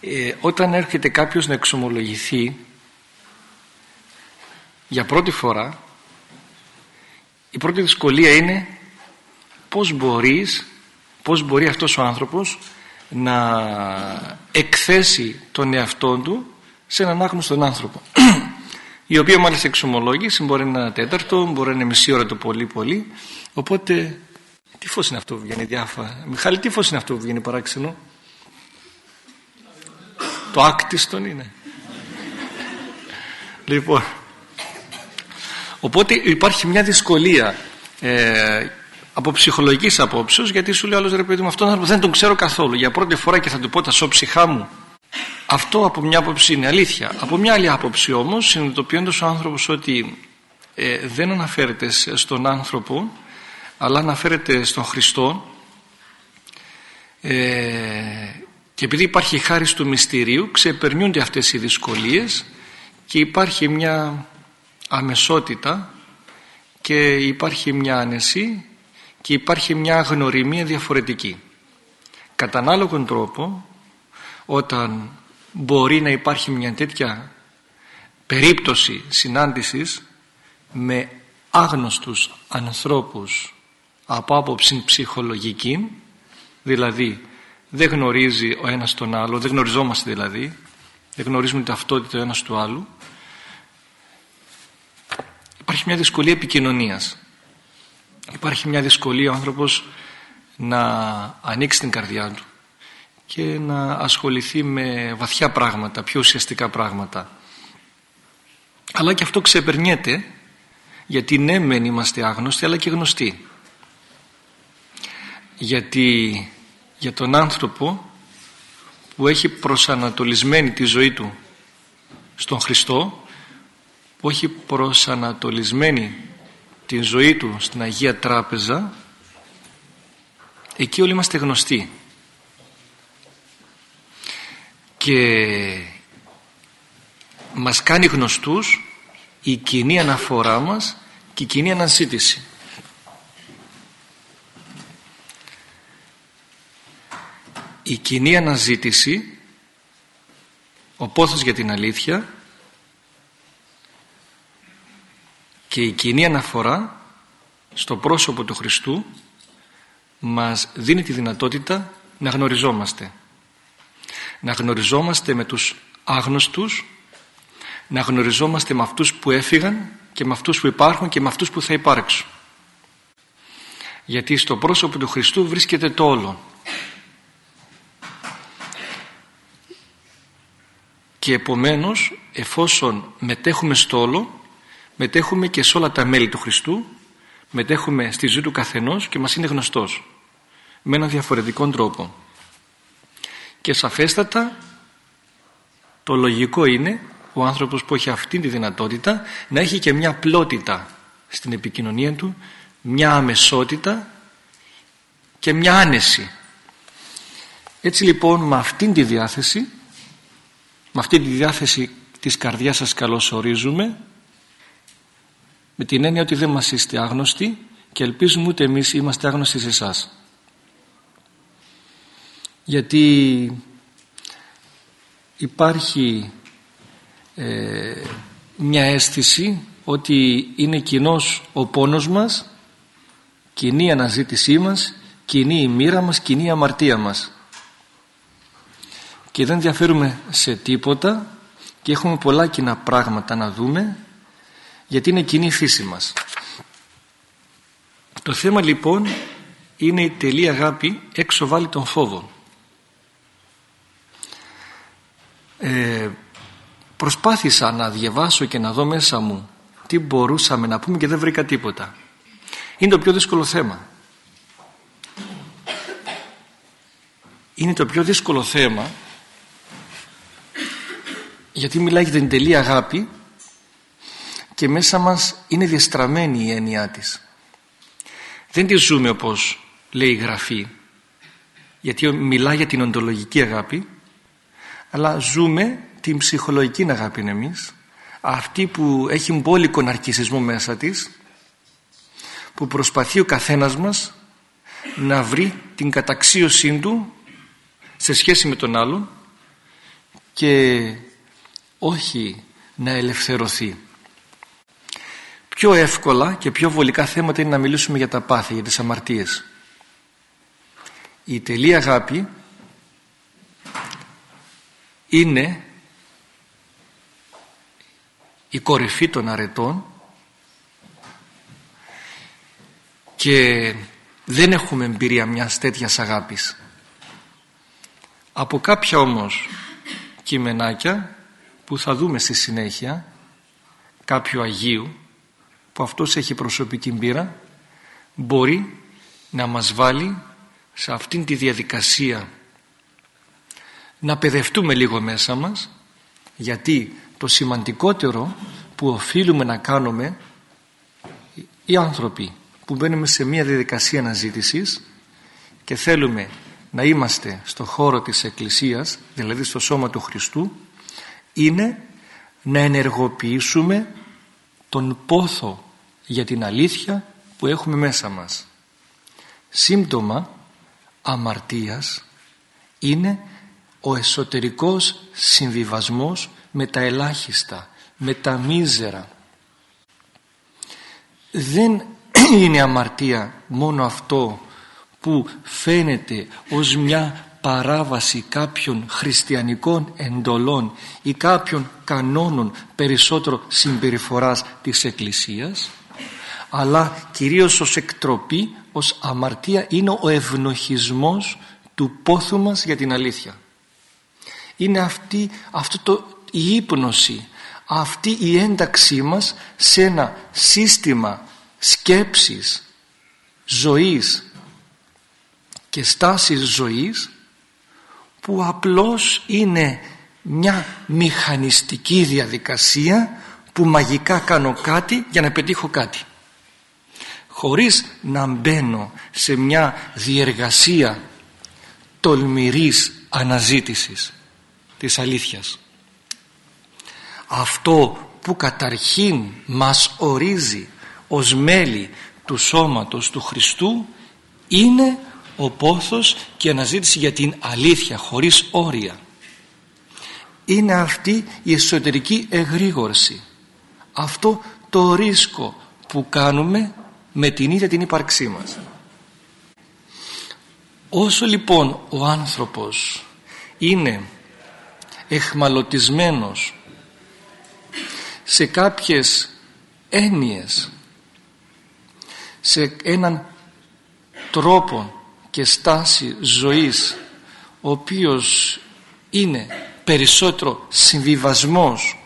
ε, όταν έρχεται κάποιος να εξομολογηθεί για πρώτη φορά η πρώτη δυσκολία είναι πώς μπορείς πώς μπορεί αυτός ο άνθρωπος να εκθέσει τον εαυτό του σε έναν άγνωστον άνθρωπο. Η οποία μάλιστα εξομολόγηση μπορεί να είναι ένα τέταρτο μπορεί να είναι μισή ώρα το πολύ πολύ. Οπότε τι φως είναι αυτό που βγαίνει διάφορα Μιχάλη τι φως είναι αυτό που βγαίνει παράξενο; Το άκτιστον είναι λοιπόν οπότε υπάρχει μια δυσκολία ε, από ψυχολογικής απόψεως, γιατί σου λέει άλλος ρε παιδί μου, αυτόν άνθρωπο δεν τον ξέρω καθόλου. Για πρώτη φορά και θα του πω τα σώψυχά μου. Αυτό από μια άποψη είναι αλήθεια. Από μια άλλη άποψη όμως, συνειδητοποιώντας ο άνθρωπος ότι ε, δεν αναφέρεται στον άνθρωπο, αλλά αναφέρεται στον Χριστό, ε, και επειδή υπάρχει χάρη του μυστηρίου, ξεπερνιούνται αυτές οι δυσκολίες και υπάρχει μια αμεσότητα και υπάρχει μια άνεση και υπάρχει μια γνωριμία διαφορετική. Κατά ανάλογον τρόπο όταν μπορεί να υπάρχει μια τέτοια περίπτωση συνάντησης με άγνωστους ανθρώπους από άποψη ψυχολογική δηλαδή δεν γνωρίζει ο ένας τον άλλο δεν γνωριζόμαστε δηλαδή δεν γνωρίζουμε ταυτότητα ο ένας του άλλου υπάρχει μια δυσκολία επικοινωνίας υπάρχει μια δυσκολία ο άνθρωπος να ανοίξει την καρδιά του και να ασχοληθεί με βαθιά πράγματα, πιο ουσιαστικά πράγματα. Αλλά και αυτό ξεπερνιέται γιατί ναι μεν είμαστε άγνωστοι αλλά και γνωστοί. Γιατί για τον άνθρωπο που έχει προσανατολισμένη τη ζωή του στον Χριστό που έχει προσανατολισμένη την ζωή του στην Αγία Τράπεζα εκεί όλοι είμαστε γνωστοί. Και μας κάνει γνωστούς η κοινή αναφορά μας και η κοινή αναζήτηση η κοινή αναζήτηση ο πόθος για την αλήθεια και η κοινή αναφορά στο πρόσωπο του Χριστού μας δίνει τη δυνατότητα να γνωριζόμαστε. Να γνωριζόμαστε με τους άγνωστους να γνωριζόμαστε με αυτούς που έφυγαν και με αυτούς που υπάρχουν και με αυτούς που θα υπάρξουν. Γιατί στο πρόσωπο του Χριστού βρίσκεται το όλο και επομένως εφόσον μετέχουμε στο όλο μετέχουμε και σε όλα τα μέλη του Χριστού μετέχουμε στη ζωή του καθενός και μας είναι γνωστός με έναν διαφορετικό τρόπο. Και σαφέστατα το λογικό είναι ο άνθρωπος που έχει αυτή τη δυνατότητα να έχει και μια πλότητα στην επικοινωνία του μια αμεσότητα και μια άνεση. Έτσι λοιπόν με αυτήν τη διάθεση με αυτή τη διάθεση της καρδιάς σας καλωσορίζουμε με την έννοια ότι δεν μας είστε άγνωστοι και ελπίζουμε ούτε εμείς είμαστε άγνωστοι σε εσάς. Γιατί υπάρχει ε, μια αίσθηση ότι είναι κοινός ο πόνος μας κοινή η αναζήτησή μας κοινή η μοίρα μας, κοινή η αμαρτία μας και δεν διαφέρουμε σε τίποτα και έχουμε πολλά κοινά πράγματα να δούμε γιατί είναι κοινή η φύση μας. Το θέμα λοιπόν είναι η τελή αγάπη έξω βάλει τον φόβο. Ε, προσπάθησα να διαβάσω και να δω μέσα μου τι μπορούσαμε να πούμε και δεν βρήκα τίποτα. Είναι το πιο δύσκολο θέμα. Είναι το πιο δύσκολο θέμα γιατί μιλάει για την τελή αγάπη και μέσα μας είναι διαστραμμένη η έννοιά της. Δεν τη ζούμε όπως λέει η Γραφή γιατί μιλά για την οντολογική αγάπη αλλά ζούμε την ψυχολογική αγάπη εμείς αυτή που έχει μπόλικο ναρκισισμό μέσα της που προσπαθεί ο καθένας μας να βρει την καταξίωσή του σε σχέση με τον άλλον και όχι να ελευθερωθεί. Πιο εύκολα και πιο βολικά θέματα είναι να μιλήσουμε για τα πάθη, για τις αμαρτίες. Η τελή αγάπη είναι η κορυφή των αρετών και δεν έχουμε εμπειρία μιας τέτοιας αγάπης. Από κάποια όμως κειμενάκια που θα δούμε στη συνέχεια κάποιου Αγίου που αυτός έχει προσωπική μπύρα μπορεί να μας βάλει σε αυτήν τη διαδικασία να παιδευτούμε λίγο μέσα μας γιατί το σημαντικότερο που οφείλουμε να κάνουμε οι άνθρωποι που μπαίνουμε σε μια διαδικασία αναζήτησης και θέλουμε να είμαστε στο χώρο της Εκκλησίας δηλαδή στο σώμα του Χριστού είναι να ενεργοποιήσουμε τον πόθο για την αλήθεια που έχουμε μέσα μας. Σύμπτωμα αμαρτίας είναι ο εσωτερικός συμβιβασμός με τα ελάχιστα, με τα μίζερα. Δεν είναι αμαρτία μόνο αυτό που φαίνεται ως μια παράβαση κάποιων χριστιανικών εντολών ή κάποιων κανόνων περισσότερο συμπεριφοράς της Εκκλησίας αλλά κυρίως ως εκτροπή, ως αμαρτία είναι ο ευνοχισμός του πόθου μας για την αλήθεια. Είναι αυτή, αυτό το, η ύπνωση, αυτή η ένταξή μας σε ένα σύστημα σκέψης, ζωής και στάσης ζωής που απλώς είναι μια μηχανιστική διαδικασία που μαγικά κάνω κάτι για να πετύχω κάτι. Χωρίς να μπαίνω σε μια διεργασία τολμηρής αναζήτησης της αλήθειας. Αυτό που καταρχήν μας ορίζει ως μέλη του σώματος του Χριστού είναι ο πόθος και η αναζήτηση για την αλήθεια χωρίς όρια. Είναι αυτή η εσωτερική εγρήγορση. Αυτό το ρίσκο που κάνουμε με την ίδια την ύπαρξή μας. Όσο λοιπόν ο άνθρωπος είναι εχμαλωτισμένος σε κάποιες έννοιες σε έναν τρόπο και στάση ζωής ο οποίος είναι περισσότερο συμβιβασμός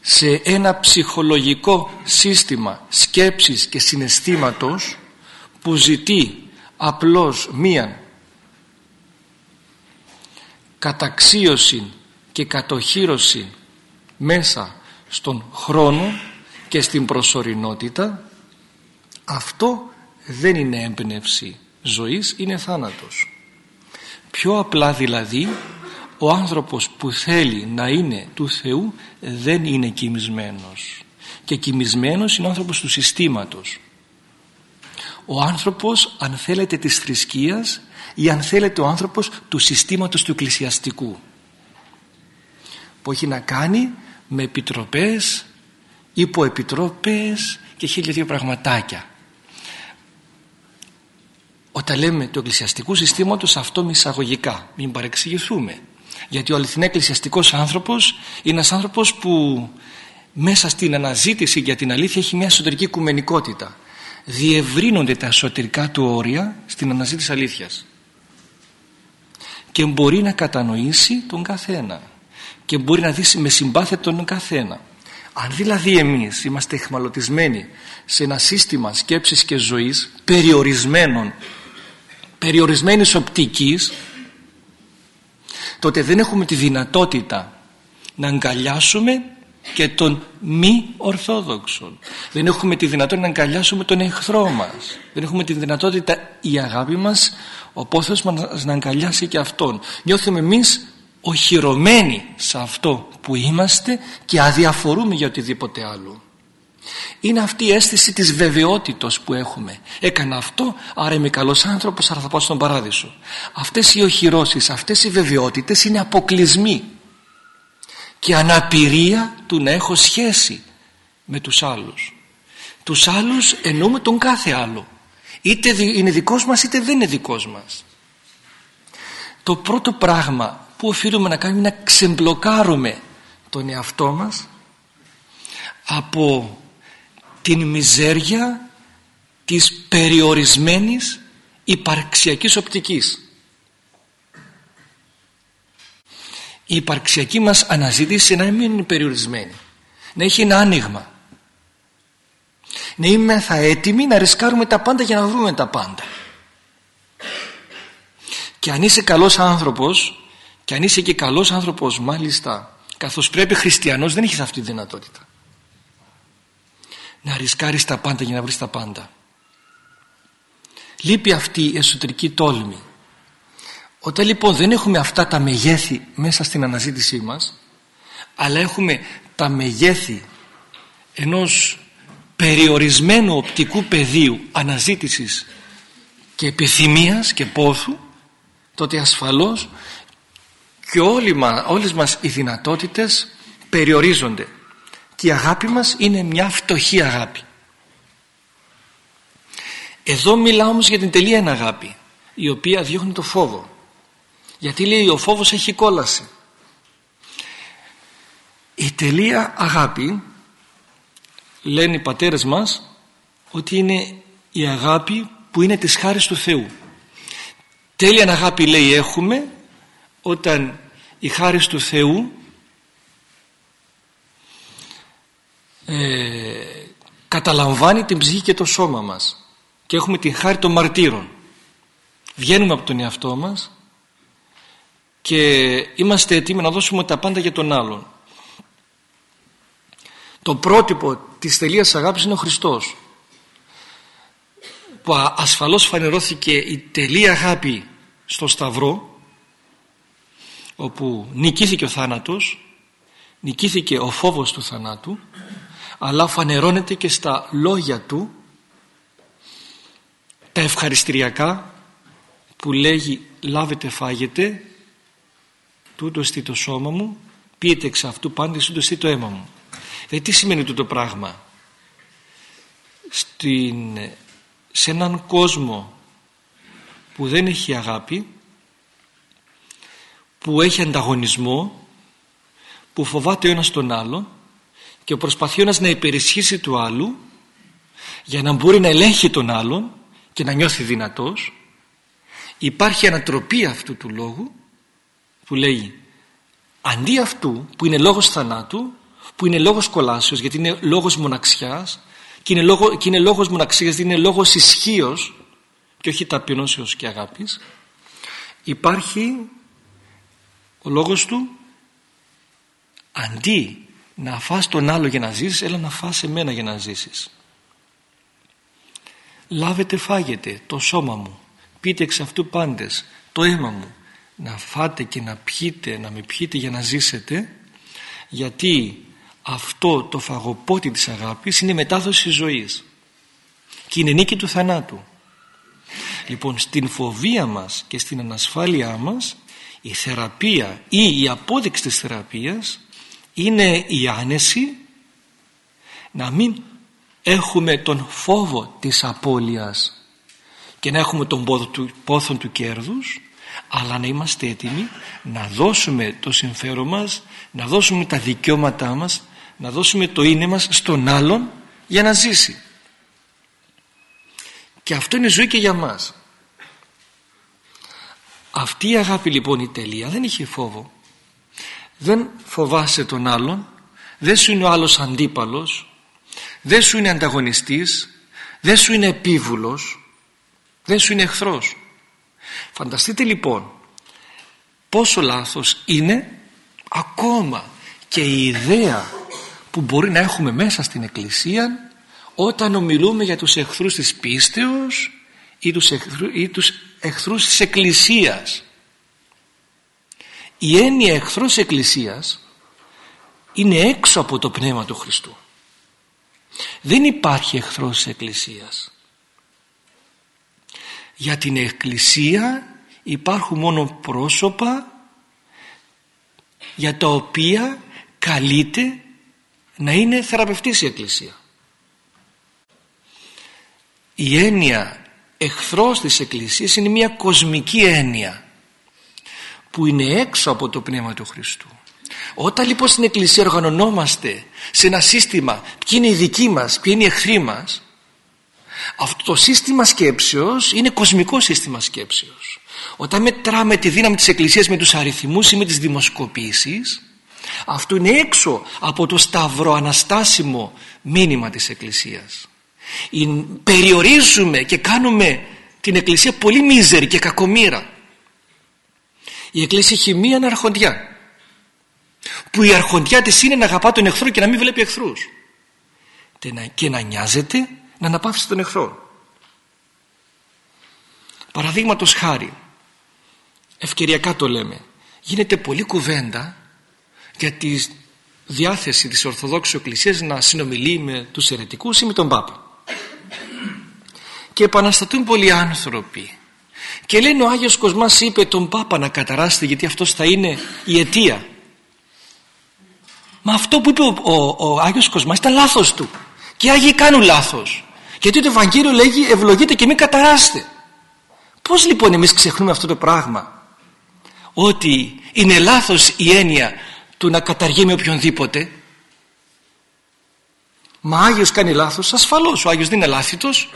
σε ένα ψυχολογικό σύστημα σκέψης και συναισθήματος που ζητεί απλώς μία καταξίωση και κατοχύρωση μέσα στον χρόνο και στην προσωρινότητα αυτό δεν είναι έμπνευση ζωής είναι θάνατος. Πιο απλά δηλαδή ο άνθρωπος που θέλει να είναι του Θεού δεν είναι κοιμισμένος. Και κοιμισμένος είναι ο άνθρωπος του συστήματος. Ο άνθρωπος αν θέλετε της θρησκείας ή αν θέλετε ο άνθρωπος του συστήματος του εκκλησιαστικού που έχει να κάνει με επιτροπές υποεπιτροπές και χίλια δύο πραγματάκια όταν λέμε του εκκλησιαστικού συστήματος αυτό με εισαγωγικά μην παρεξηγηθούμε. Γιατί ο αληθινά εκκλησιαστικός άνθρωπος είναι ένας άνθρωπος που μέσα στην αναζήτηση για την αλήθεια έχει μια εσωτερική οικουμενικότητα. Διευρύνονται τα εσωτερικά του όρια στην αναζήτηση αλήθειας. Και μπορεί να κατανοήσει τον καθένα. Και μπορεί να δει με συμπάθεια τον καθένα. Αν δηλαδή εμείς είμαστε εχμαλωτισμένοι σε ένα σύστημα σκέψης και ζωής περιορισμένων περιορισμένης οπτικής τότε δεν έχουμε τη δυνατότητα να αγκαλιάσουμε και τον μη ορθόδοξο δεν έχουμε τη δυνατότητα να αγκαλιάσουμε τον εχθρό μας. Δεν έχουμε τη δυνατότητα η αγάπη μας ο πόθος μας να αγκαλιάσει και αυτόν. Νιώθουμε εμείς οχυρωμένοι σε αυτό που είμαστε και αδιαφορούμε για οτιδήποτε άλλο είναι αυτή η αίσθηση της βεβαιότητος που έχουμε. Έκανα αυτό άρα είμαι καλός άνθρωπος άρα θα πάω στον παράδεισο. Αυτές οι οχυρώσεις αυτές οι βεβαιότητες είναι αποκλεισμοί και αναπηρία του να έχω σχέση με τους άλλους. Τους άλλους εννοούμε τον κάθε άλλο. Είτε είναι δικός μας είτε δεν είναι δικός μας. Το πρώτο πράγμα που οφείλουμε να κάνουμε είναι να ξεμπλοκάρουμε τον εαυτό μας από την μιζέρια της περιορισμένης υπαρξιακής οπτικής. Η υπαρξιακή μας αναζήτηση να μην είναι περιορισμένη. Να έχει ένα άνοιγμα. Να είμαστε έτοιμοι να ρισκάρουμε τα πάντα για να βρούμε τα πάντα. Και αν είσαι καλός άνθρωπος και αν είσαι και καλός άνθρωπος μάλιστα καθώς πρέπει χριστιανός δεν έχεις αυτή τη δυνατότητα να ρισκάρεις τα πάντα για να βρεις τα πάντα. Λείπει αυτή η εσωτερική τόλμη. Όταν λοιπόν δεν έχουμε αυτά τα μεγέθη μέσα στην αναζήτησή μας αλλά έχουμε τα μεγέθη ενός περιορισμένου οπτικού πεδίου αναζήτησης και επιθυμίας και πόθου τότε ασφαλώς και όλοι μας, όλες μας οι δυνατότητες περιορίζονται και η αγάπη μας είναι μια φτωχή αγάπη. Εδώ μιλάω όμως για την τελεία αγάπη η οποία διώχνει το φόβο. Γιατί λέει ο φόβος έχει κόλαση η τελεία αγάπη λένε οι πατέρες μας ότι είναι η αγάπη που είναι της χάρης του Θεού. Τέλεια αγάπη λέει έχουμε όταν η χάρη του Θεού ε, καταλαμβάνει την ψυχή και το σώμα μας. Και έχουμε την χάρη των μαρτύρων. Βγαίνουμε από τον εαυτό μας και είμαστε έτοιμοι να δώσουμε τα πάντα για τον άλλον. Το πρότυπο της τελείας αγάπης είναι ο Χριστός που ασφαλώς φανερώθηκε η τελεία αγάπη στο Σταυρό όπου νικήθηκε ο θάνατος νικήθηκε ο φόβος του θανάτου αλλά φανερώνεται και στα λόγια του τα ευχαριστηριακά που λέγει λάβετε φάγετε τούτος εστί το σώμα μου πείτε εξ αυτού πάντες τούτος εστί το αίμα μου ε, τι σημαίνει τούτο πράγμα; Στην, σε έναν κόσμο που δεν έχει αγάπη που έχει ανταγωνισμό που φοβάται ο ένας τον άλλο και προσπαθεί ο ένας να υπερισχύσει του άλλου για να μπορεί να ελέγχει τον άλλον και να νιώθει δυνατός υπάρχει ανατροπή αυτού του λόγου που λέει αντί αυτού που είναι λόγος θανάτου που είναι λόγος κολάσεως γιατί είναι λόγος μοναξιάς και είναι, λόγο, και είναι λόγος μοναξιάς γιατί είναι λόγος ισχύως και όχι ταπεινώσεως και αγάπης υπάρχει ο λόγος του αντί να φας τον άλλο για να ζήσεις έλα να φας εμένα για να ζήσεις. Λάβετε φάγετε το σώμα μου πείτε εξ αυτού πάντες το αίμα μου. Να φάτε και να πιείτε να με πιείτε για να ζήσετε γιατί αυτό το φαγοπότη της αγάπης είναι μετάδοση ζωής και είναι νίκη του θανάτου. Λοιπόν στην φοβία μας και στην ανασφάλειά μας η θεραπεία ή η απόδειξη της θεραπείας είναι η άνεση να μην έχουμε τον φόβο της απώλειας και να έχουμε τον πόθο του, πόθο του κέρδους αλλά να είμαστε έτοιμοι να δώσουμε το συμφέρον μας να δώσουμε τα δικαιώματά μας να δώσουμε το είναι μας στον άλλον για να ζήσει. Και αυτό είναι ζωή και για μας. Αυτή η αγάπη λοιπόν η τελεία δεν είχε φόβο δεν φοβάσαι τον άλλον. Δεν σου είναι ο άλλος αντίπαλος. Δεν σου είναι ανταγωνιστής. Δεν σου είναι επίβουλος. Δεν σου είναι εχθρός. Φανταστείτε λοιπόν πόσο λάθος είναι ακόμα και η ιδέα που μπορεί να έχουμε μέσα στην Εκκλησία όταν ομιλούμε για τους εχθρούς της πίστεως ή τους, εχθρού, ή τους εχθρούς της Εκκλησίας η έννοια εχθρός Εκκλησίας είναι έξω από το Πνεύμα του Χριστού. Δεν υπάρχει εχθρός της Εκκλησίας. Για την Εκκλησία υπάρχουν μόνο πρόσωπα για τα οποία καλείται να είναι θεραπευτής η Εκκλησία. Η έννοια εχθρός της Εκκλησίας είναι μια κοσμική έννοια που είναι έξω από το Πνεύμα του Χριστού. Όταν λοιπόν στην Εκκλησία οργανωνόμαστε σε ένα σύστημα ποιοι είναι οι δικοί μας, ποιοι είναι οι εχθροί μας αυτό το σύστημα σκέψεως είναι κοσμικό σύστημα σκέψεως. Όταν μετράμε τη δύναμη της Εκκλησίας με τους αριθμούς ή με τις δημοσκοπήσεις αυτό είναι έξω από το σταυρό αναστάσιμο μήνυμα της Εκκλησίας. Περιορίζουμε και κάνουμε την Εκκλησία πολύ μίζερη και κακομήρα η Εκκλησία έχει μία αρχοντιά που η αρχοντιά της είναι να αγαπά τον εχθρό και να μην βλέπει εχθρούς. Και να νοιάζεται να αναπαύσει τον εχθρό. Παραδείγματος χάρη ευκαιριακά το λέμε γίνεται πολλή κουβέντα για τη διάθεση της Ορθοδόξου Εκκλησίας να συνομιλεί με τους αιρετικούς ή με τον Πάπα. Και επαναστατούν πολλοί άνθρωποι και λένε ο Άγιος Κοσμάς είπε τον Πάπα να καταράσετε γιατί αυτός θα είναι η αιτία Μα αυτό που είπε ο, ο, ο Άγιος Κοσμάς ήταν λάθος του. Και οι Άγιοι κάνουν λάθος. Γιατί το Ευαγγέλιο λέγει ευλογείτε και μην καταράστε. Πώς λοιπόν εμείς ξεχνούμε αυτό το πράγμα; Ότι είναι λάθος η έννοια του να καταργεί με οποιονδήποτε; Μα Άγιος κάνει λάθος. Ασφαλώς ο Άγιος δεν είναι λάθητος.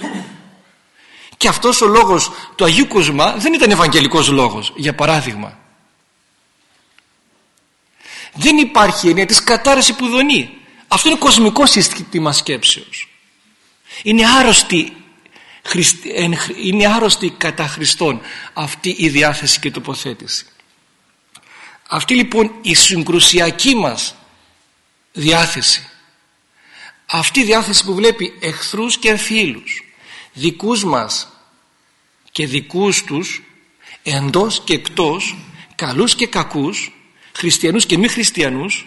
Και αυτός ο λόγος του Αγίου Κοσμά δεν ήταν ευαγγελικός λόγος. Για παράδειγμα. Δεν υπάρχει έννοια της κατάρρευσης που δονεί. Αυτό είναι κοσμικό σύστημα σκέψεως. Είναι άρρωστη είναι άρρωστη κατά Χριστόν αυτή η διάθεση και τοποθέτηση. Αυτή λοιπόν η συγκρουσιακή μας διάθεση αυτή η διάθεση που βλέπει εχθρούς και φίλους δικούς μας και δικούς τους εντός και εκτός καλούς και κακούς χριστιανούς και μη χριστιανούς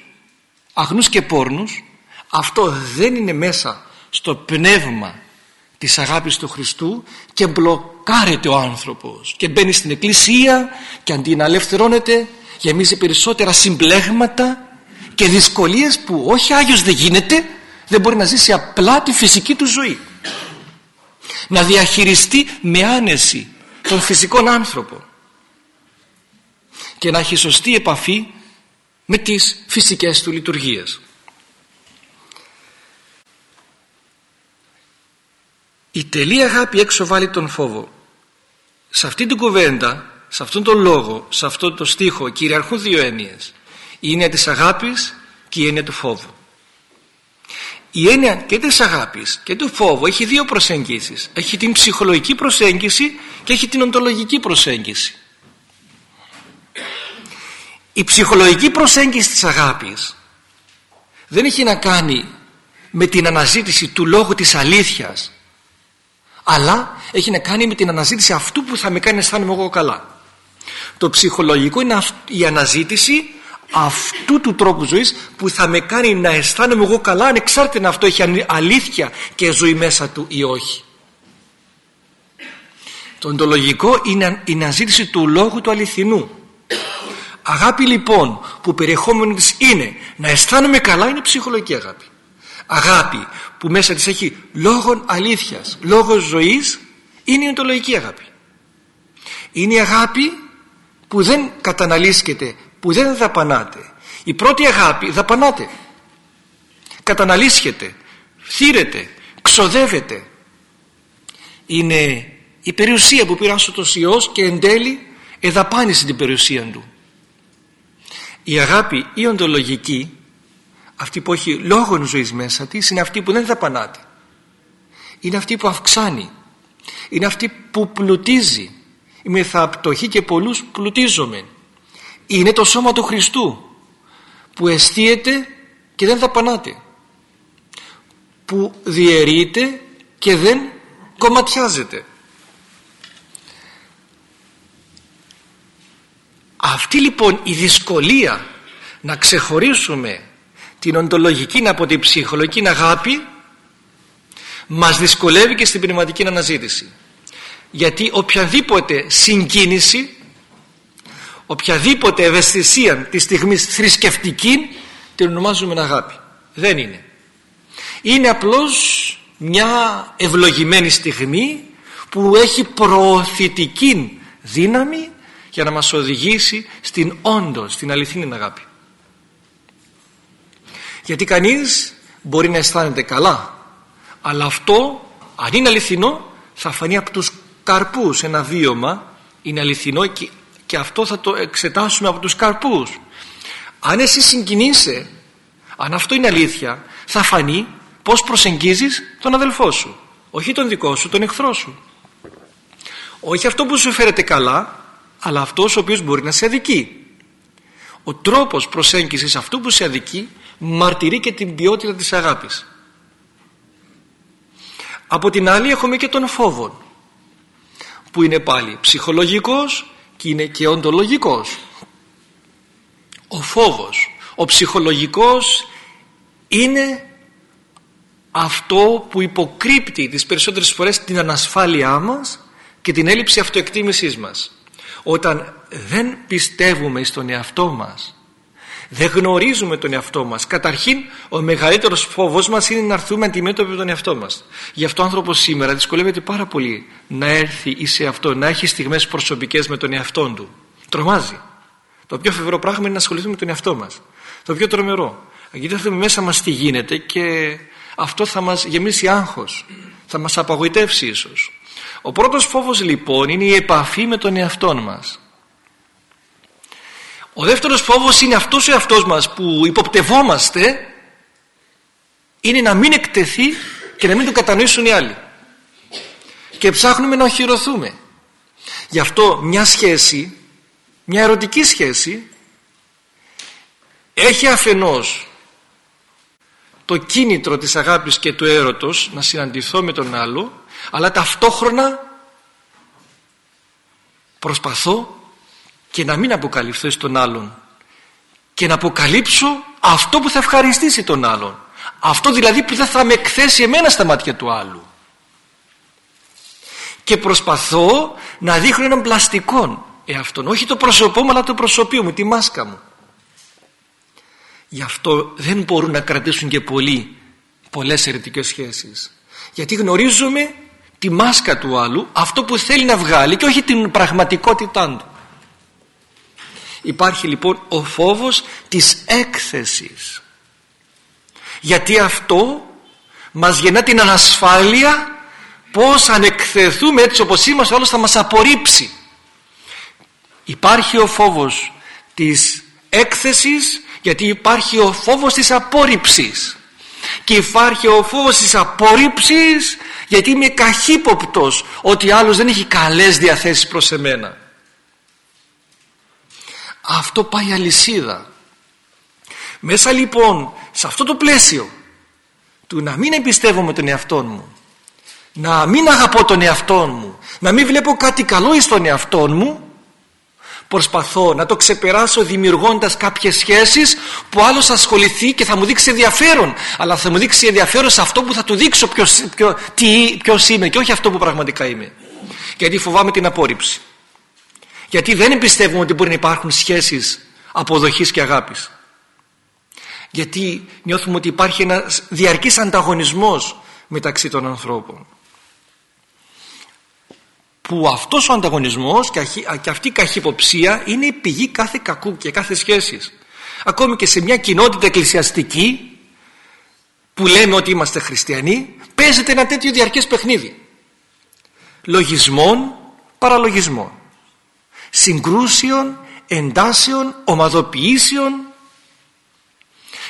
αγνούς και πόρνους αυτό δεν είναι μέσα στο πνεύμα της αγάπης του Χριστού και μπλοκάρεται ο άνθρωπος και μπαίνει στην εκκλησία και αντί να ελευθερώνεται γεμίζει περισσότερα συμπλέγματα και δυσκολίες που όχι Άγιος δεν γίνεται δεν μπορεί να ζήσει απλά τη φυσική του ζωή να διαχειριστεί με άνεση τον φυσικό άνθρωπο και να έχει σωστή επαφή με τις φυσικές του λειτουργίες. Η τελή αγάπη έξω βάλει τον φόβο. Σε αυτή την κουβέντα, σε αυτόν τον λόγο, σε αυτόν τον στίχο κυριαρχούν δύο έννοιες. Η έννοια της αγάπης και η έννοια του φόβου. Η έννοια και της αγάπης και του φόβου έχει δύο προσεγγίσεις. Έχει την ψυχολογική προσέγγιση και έχει την οντολογική προσέγγιση. Η ψυχολογική προσέγγιση της αγάπης δεν έχει να κάνει με την αναζήτηση του λόγου της αλήθειας αλλά έχει να κάνει με την αναζήτηση αυτού που θα με κάνει να αισθάνομαι εγώ καλά. Το ψυχολογικό είναι η αναζήτηση αυτού του τρόπου ζωής που θα με κάνει να αισθάνομαι εγώ καλά ανεξάρτητα αν αυτό έχει αλήθεια και ζωή μέσα του ή όχι. Το οντολογικό είναι η αναζήτηση του λόγου του αληθινού Αγάπη λοιπόν που περιεχόμενο της είναι να αισθάνομαι καλά είναι ψυχολογική αγάπη. Αγάπη που μέσα της έχει λόγων αλήθειας, λόγος ζωής είναι η οντολογική αγάπη. Είναι η αγάπη που δεν καταναλύσκεται, που δεν δαπανάται. Η πρώτη αγάπη δαπανάται. Καταναλύσκεται, θύρεται, ξοδεύεται. Είναι η περιουσία που πήρασε το Υιός και εν τέλει εδαπάνησε την περιουσία του. Η αγάπη η οντολογική, αυτή που έχει λόγων ζωής μέσα της, είναι αυτή που δεν δαπανάται. Είναι αυτή που αυξάνει. Είναι αυτή που πλουτίζει. Είμαι θα πτωχή και πολλούς πλουτίζομαι. Είναι το σώμα του Χριστού που αισθίεται και δεν δαπανάται. Που διαιρείται και δεν κομματιάζεται. Αυτή λοιπόν η δυσκολία να ξεχωρίσουμε την οντολογική από την ψυχολογική αγάπη μας δυσκολεύει και στην πνευματική αναζήτηση γιατί οποιαδήποτε συγκίνηση οποιαδήποτε ευαισθησία τη στιγμή θρησκευτική την ονομάζουμε αγάπη. Δεν είναι. Είναι απλώς μια ευλογημένη στιγμή που έχει προωθητική δύναμη για να μας οδηγήσει στην όντως, στην αληθινή αγάπη. Γιατί κανείς μπορεί να αισθάνεται καλά αλλά αυτό αν είναι αληθινό θα φανεί από τους καρπούς. Ένα βίωμα είναι αληθινό και, και αυτό θα το εξετάσουμε από τους καρπούς. Αν εσύ συγκινείσαι αν αυτό είναι αλήθεια θα φανεί πως προσεγγίζεις τον αδελφό σου. Όχι τον δικό σου, τον εχθρό σου. Όχι αυτό που σου φέρεται καλά αλλά αυτός ο οποίος μπορεί να σε αδικεί. Ο τρόπος προσέγγισης αυτού που σε αδικεί μαρτυρεί και την ποιότητα της αγάπης. Από την άλλη έχουμε και τον φόβο που είναι πάλι ψυχολογικός και είναι και οντολογικός. Ο φόβος ο ψυχολογικός είναι αυτό που υποκρύπτει τις περισσότερες φορές την ανασφάλειά μας και την έλλειψη αυτοεκτίμησής μας. Όταν δεν πιστεύουμε στον εαυτό μας δεν γνωρίζουμε τον εαυτό μας. Καταρχήν ο μεγαλύτερος φόβος μας είναι να έρθουμε αντιμέτωποι με τον εαυτό μας. Γι' αυτό ο άνθρωπος σήμερα δυσκολεύεται πάρα πολύ να έρθει ή σε αυτό να έχει στιγμές προσωπικές με τον εαυτό του. Τρομάζει. Το πιο φοβερό πράγμα είναι να ασχοληθούμε με τον εαυτό μας. Το πιο τρομερό. Κοιτάξτε μέσα μας τι γίνεται και αυτό θα μας γεμίσει άγχος. Θα μας απαγοητεύσει ίσως. Ο πρώτος φόβος λοιπόν είναι η επαφή με τον εαυτό μας ο δεύτερος φόβος είναι αυτός ο εαυτός μας που υποπτευόμαστε είναι να μην εκτεθεί και να μην το κατανοήσουν οι άλλοι. Και ψάχνουμε να οχυρωθούμε. Γι' αυτό μια σχέση μια ερωτική σχέση έχει αφενός το κίνητρο της αγάπης και του έρωτος να συναντηθώ με τον άλλο αλλά ταυτόχρονα προσπαθώ και να μην αποκαλυφθώ στον άλλον. Και να αποκαλύψω αυτό που θα ευχαριστήσει τον άλλον. Αυτό δηλαδή που θα με εκθέσει εμένα στα μάτια του άλλου. Και προσπαθώ να δείχνω έναν πλαστικό εαυτόν. Όχι το προσωπό μου αλλά το προσωπείο μου τη μάσκα μου. Γι' αυτό δεν μπορούν να κρατήσουν και πολύ πολλές ερετικές σχέσεις. Γιατί γνωρίζουμε τη μάσκα του άλλου αυτό που θέλει να βγάλει και όχι την πραγματικότητά του υπάρχει λοιπόν ο φόβος της έκθεσης. Γιατί αυτό μας γεννά την ανασφάλεια πως αν εκθεθούμε έτσι όπως είμαστε όλος θα μας απορρίψει. Υπάρχει ο φόβος της έκθεσης γιατί υπάρχει ο φόβος της απόρριψης. Και υπάρχει ο φόβος της απόρριψης γιατί είμαι καχύποπτος ότι άλλος δεν έχει καλές διαθέσεις προς εμένα αυτό πάει αλυσίδα. Μέσα λοιπόν σε αυτό το πλαίσιο του να μην εμπιστεύομαι τον εαυτό μου να μην αγαπώ τον εαυτό μου να μην βλέπω κάτι καλό στον εαυτό μου προσπαθώ να το ξεπεράσω δημιουργώντας κάποιες σχέσεις που άλλος θα ασχοληθεί και θα μου δείξει ενδιαφέρον. Αλλά θα μου δείξει ενδιαφέρον σε αυτό που θα του δείξω ποιος, ποιο, τι, ποιος είμαι και όχι αυτό που πραγματικά είμαι. Γιατί φοβάμαι την απόρριψη γιατί δεν πιστεύουμε ότι μπορεί να υπάρχουν σχέσεις αποδοχής και αγάπης. Γιατί νιώθουμε ότι υπάρχει ένας διαρκής ανταγωνισμός μεταξύ των ανθρώπων. Που αυτός ο ανταγωνισμός και αυτή η καχυποψία είναι η πηγή κάθε κακού και κάθε σχέσης. Ακόμη και σε μια κοινότητα εκκλησιαστική που λέμε ότι είμαστε χριστιανοί παίζεται ένα τέτοιο διαρκές παιχνίδι. Λογισμών παραλογισμών συγκρούσεων εντάσεων ομαδοποιήσεων.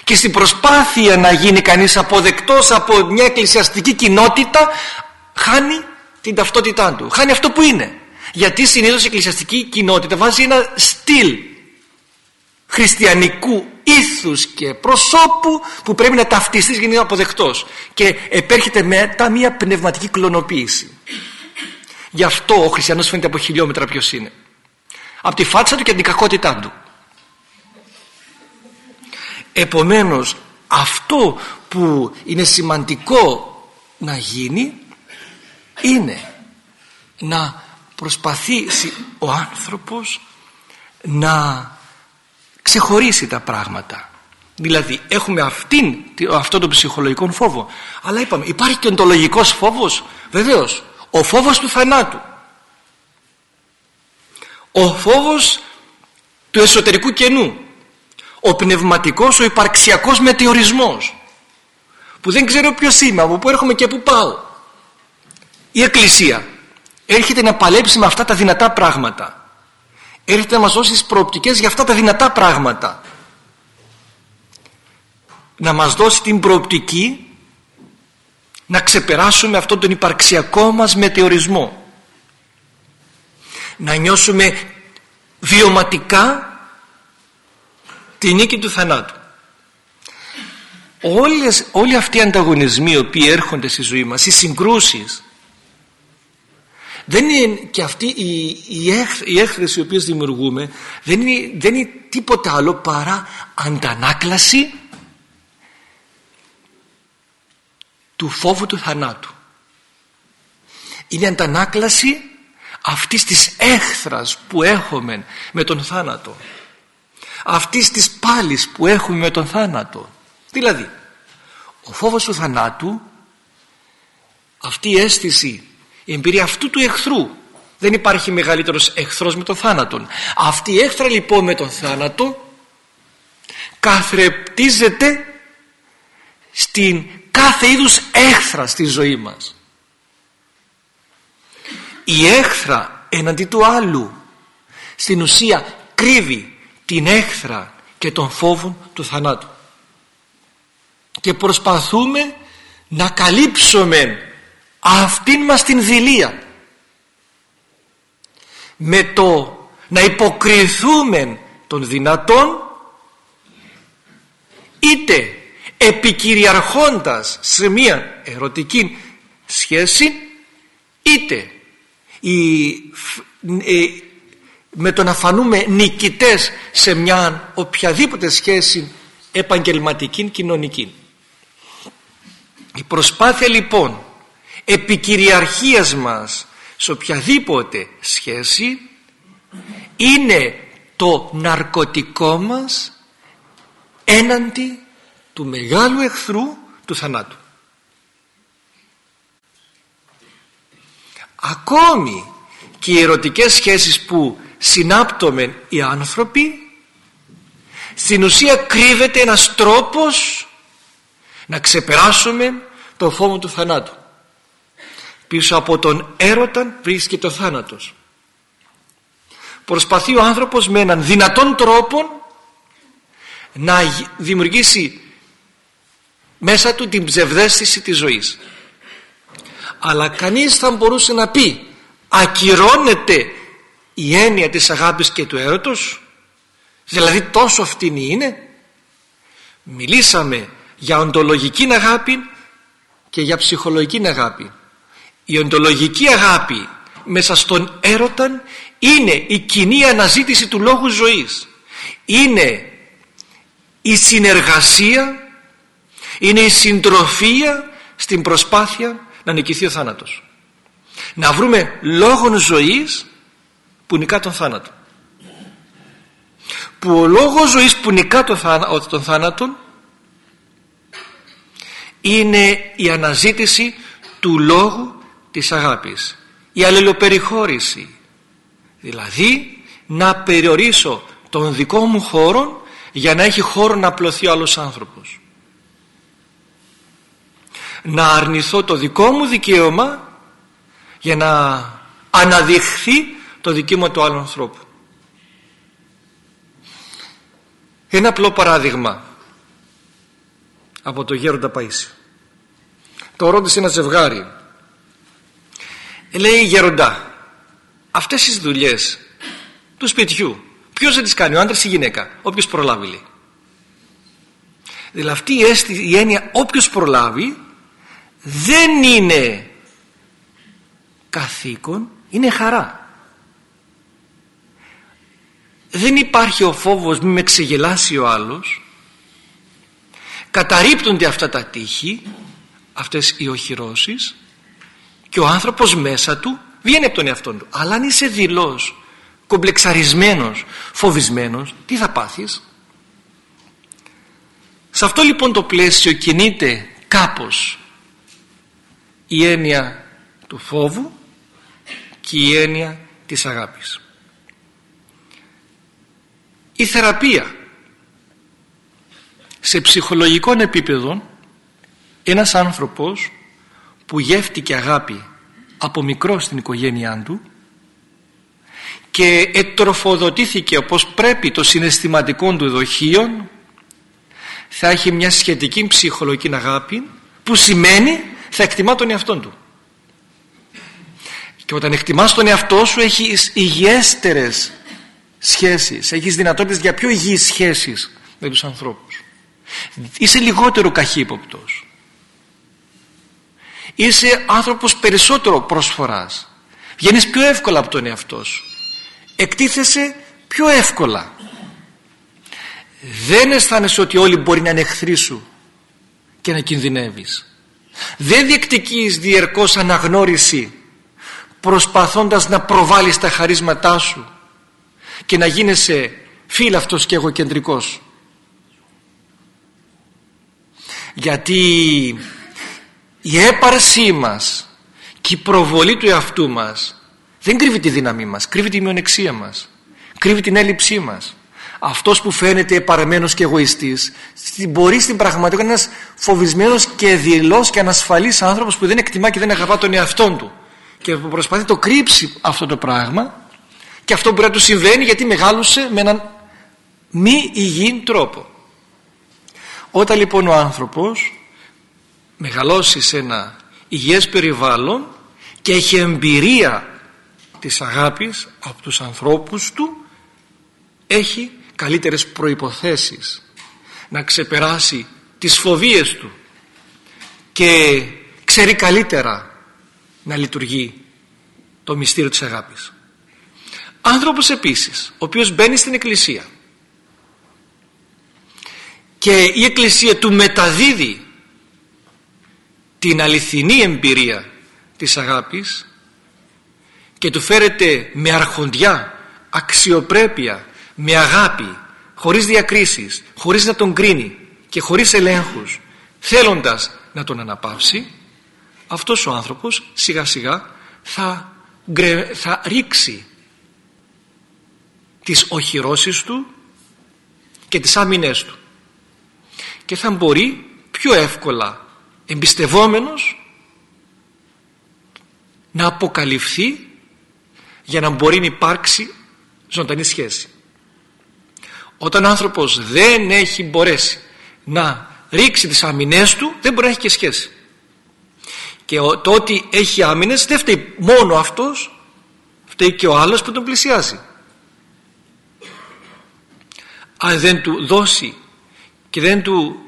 Και στην προσπάθεια να γίνει κανείς αποδεκτός από μια εκκλησιαστική κοινότητα χάνει την ταυτότητά του. Χάνει αυτό που είναι. Γιατί συνήθως η εκκλησιαστική κοινότητα βάζει ένα στυλ χριστιανικού ήθους και προσώπου που πρέπει να ταυτιστείς για να είναι αποδεκτός. Και επέρχεται μετά μια πνευματική κλωνοποίηση. Γι' αυτό ο χριστιανός φαίνεται από χιλιόμετρα ποιος είναι από τη φάτσα του και την κακότητά του. Επομένως αυτό που είναι σημαντικό να γίνει είναι να προσπαθήσει ο άνθρωπος να ξεχωρίσει τα πράγματα. Δηλαδή έχουμε αυτήν, αυτό το ψυχολογικό φόβο. Αλλά είπαμε υπάρχει και ο λογικός φόβος βεβαίως. Ο φόβος του θανάτου ο φόβος του εσωτερικού κενού. Ο πνευματικός, ο υπαρξιακός μετεωρισμός. Που δεν ξέρω ποιος είμαι, από πού έρχομαι και πού πάω. Η Εκκλησία έρχεται να παλέψει με αυτά τα δυνατά πράγματα. Έρχεται να μας δώσει τις προοπτικές για αυτά τα δυνατά πράγματα. Να μας δώσει την προοπτική να ξεπεράσουμε αυτόν τον υπαρξιακό μας μετεωρισμό να νιώσουμε βιωματικά τη νίκη του θανάτου. Όλες, όλοι αυτοί οι ανταγωνισμοί οι οποίοι έρχονται στη ζωή μας οι συγκρούσεις δεν είναι και αυτή η, η, η έκθεση οι οποίες δημιουργούμε δεν είναι, δεν είναι τίποτα άλλο παρά αντανάκλαση του φόβου του θανάτου. Είναι αντανάκλαση αυτής της έχθρας που έχουμε με τον θάνατο. Αυτής της πάλης που έχουμε με τον θάνατο. Δηλαδή ο φόβος του θανάτου αυτή η αίσθηση η εμπειρία αυτού του εχθρού δεν υπάρχει μεγαλύτερος εχθρός με τον θάνατο. Αυτή η έχθρα λοιπόν με τον θάνατο καθρεπτίζεται στην κάθε είδους έχθρα στη ζωή μας η έχθρα εναντί του άλλου. Στην ουσία κρύβει την έχθρα και τον φόβο του θανάτου. Και προσπαθούμε να καλύψουμε αυτήν μας την δηλία. Με το να υποκριθούμε των δυνατών είτε επικυριαρχώντας σε μία ερωτική σχέση είτε η, ε, με το να φανούμε νικητές σε μια οποιαδήποτε σχέση επαγγελματική κοινωνική η προσπάθεια λοιπόν επικυριαρχίας μας σε οποιαδήποτε σχέση είναι το ναρκωτικό μας έναντι του μεγάλου εχθρού του θανάτου. Ακόμη και οι ερωτικές σχέσεις που συνάπτωμεν οι άνθρωποι στην ουσία κρύβεται ένας τρόπος να ξεπεράσουμε το φόβο του θανάτου. Πίσω από τον έρωτα βρίσκεται ο θάνατος. Προσπαθεί ο άνθρωπος με έναν δυνατόν τρόπο να δημιουργήσει μέσα του την ψευδέστηση της ζωής αλλά κανείς θα μπορούσε να πει ακυρώνεται η έννοια της αγάπης και του έρωτος δηλαδή τόσο φτηνή είναι. Μιλήσαμε για οντολογική αγάπη και για ψυχολογική αγάπη. Η οντολογική αγάπη μέσα στον έρωτα είναι η κοινή αναζήτηση του λόγου ζωής. Είναι η συνεργασία είναι η συντροφία στην προσπάθεια να νικηθεί ο θάνατος. Να βρούμε λόγων ζωής που νικά τον θάνατο. Που ο λόγος ζωής που νικά τον θάνατο είναι η αναζήτηση του λόγου της αγάπης. Η αλληλοπεριχώρηση. Δηλαδή να περιορίσω τον δικό μου χώρο για να έχει χώρο να απλωθεί ο άλλος άνθρωπος να αρνηθώ το δικό μου δικαίωμα για να αναδειχθεί το δικαίωμα του άλλου ανθρώπου. Ένα απλό παράδειγμα από το γέροντα Παΐσιο το ρώτησε ένα ζευγάρι. Λέει γέροντα αυτές τις δουλειές του σπιτιού ποιος δεν τις κάνει ο άντρας ή η γυναίκα όποιος προλάβει λέει δηλαδή αυτή η, η έννοια όποιος προλάβει δεν είναι καθήκον είναι χαρά. Δεν υπάρχει ο φόβος μη με ξεγελάσει ο άλλος. Καταρρύπτονται αυτά τα τείχη αυτές οι οχυρώσεις και ο άνθρωπος μέσα του βγαίνει από τον εαυτό του. Αλλά αν είσαι δηλός κομπλεξαρισμένος φοβισμένος τι θα πάθεις; Σε αυτό λοιπόν το πλαίσιο κινείται κάπως η έννοια του φόβου και η έννοια της αγάπης. Η θεραπεία σε ψυχολογικό επίπεδο ένας άνθρωπος που γεύτηκε αγάπη από μικρό στην οικογένειά του και ετροφοδοτήθηκε όπως πρέπει το συναισθηματικό του δοχείο θα έχει μια σχετική ψυχολογική αγάπη που σημαίνει θα εκτιμά τον εαυτό του. Και όταν εκτιμάς τον εαυτό σου έχεις υγιέστερες σχέσεις. Έχεις δυνατότητες για πιο υγιείς σχέσεις με τους ανθρώπους. Είσαι λιγότερο καχύποπτος. Είσαι άνθρωπος περισσότερο προσφοράς. Βγαίνεις πιο εύκολα από τον εαυτό σου. Εκτίθεσαι πιο εύκολα. Δεν αισθάνεσαι ότι όλοι μπορεί να είναι εχθροί σου και να κινδυνεύεις δεν διεκδικείς διερκώς αναγνώριση προσπαθώντας να προβάλλεις τα χαρίσματά σου και να γίνεσαι φύλαυτος και εγωκεντρικός γιατί η έπαρσή μας και η προβολή του εαυτού μας δεν κρύβει τη δύναμή μας, κρύβει τη μειονεξία μας, κρύβει την έλλειψή μας. Αυτός που φαίνεται παραμένος και εγωιστής μπορεί στην πραγματικότητα ένας φοβισμένος και δηλός και ανασφαλής άνθρωπος που δεν εκτιμά και δεν αγαπά τον εαυτό του και που προσπαθεί το κρύψει αυτό το πράγμα και αυτό μπορεί να του συμβαίνει γιατί μεγάλωσε με έναν μη υγιή τρόπο. Όταν λοιπόν ο άνθρωπος μεγαλώσει σε ένα υγιές περιβάλλον και έχει εμπειρία της αγάπης από τους ανθρώπους του έχει καλύτερες προϋποθέσεις να ξεπεράσει τις φοβίες του και ξέρει καλύτερα να λειτουργεί το μυστήριο της αγάπης. Άνθρωπος επίσης, ο οποίος μπαίνει στην εκκλησία και η εκκλησία του μεταδίδει την αληθινή εμπειρία της αγάπης και του φέρεται με αρχοντιά, αξιοπρέπεια, με αγάπη, χωρίς διακρίσεις, χωρίς να τον κρίνει και χωρίς ελέγχους, θέλοντας να τον αναπαύσει, αυτός ο άνθρωπος σιγά σιγά θα, θα ρίξει τις οχυρώσεις του και τις άμυνες του και θα μπορεί πιο εύκολα εμπιστευόμενος να αποκαλυφθεί για να μπορεί να υπάρξει ζωντανή σχέση. Όταν ο άνθρωπος δεν έχει μπορέσει να ρίξει τις αμυνές του δεν μπορεί να έχει και σχέση. Και το ότι έχει άμυνες δεν φταίει μόνο αυτός φταίει και ο άλλος που τον πλησιάζει. Αν δεν του δώσει και δεν του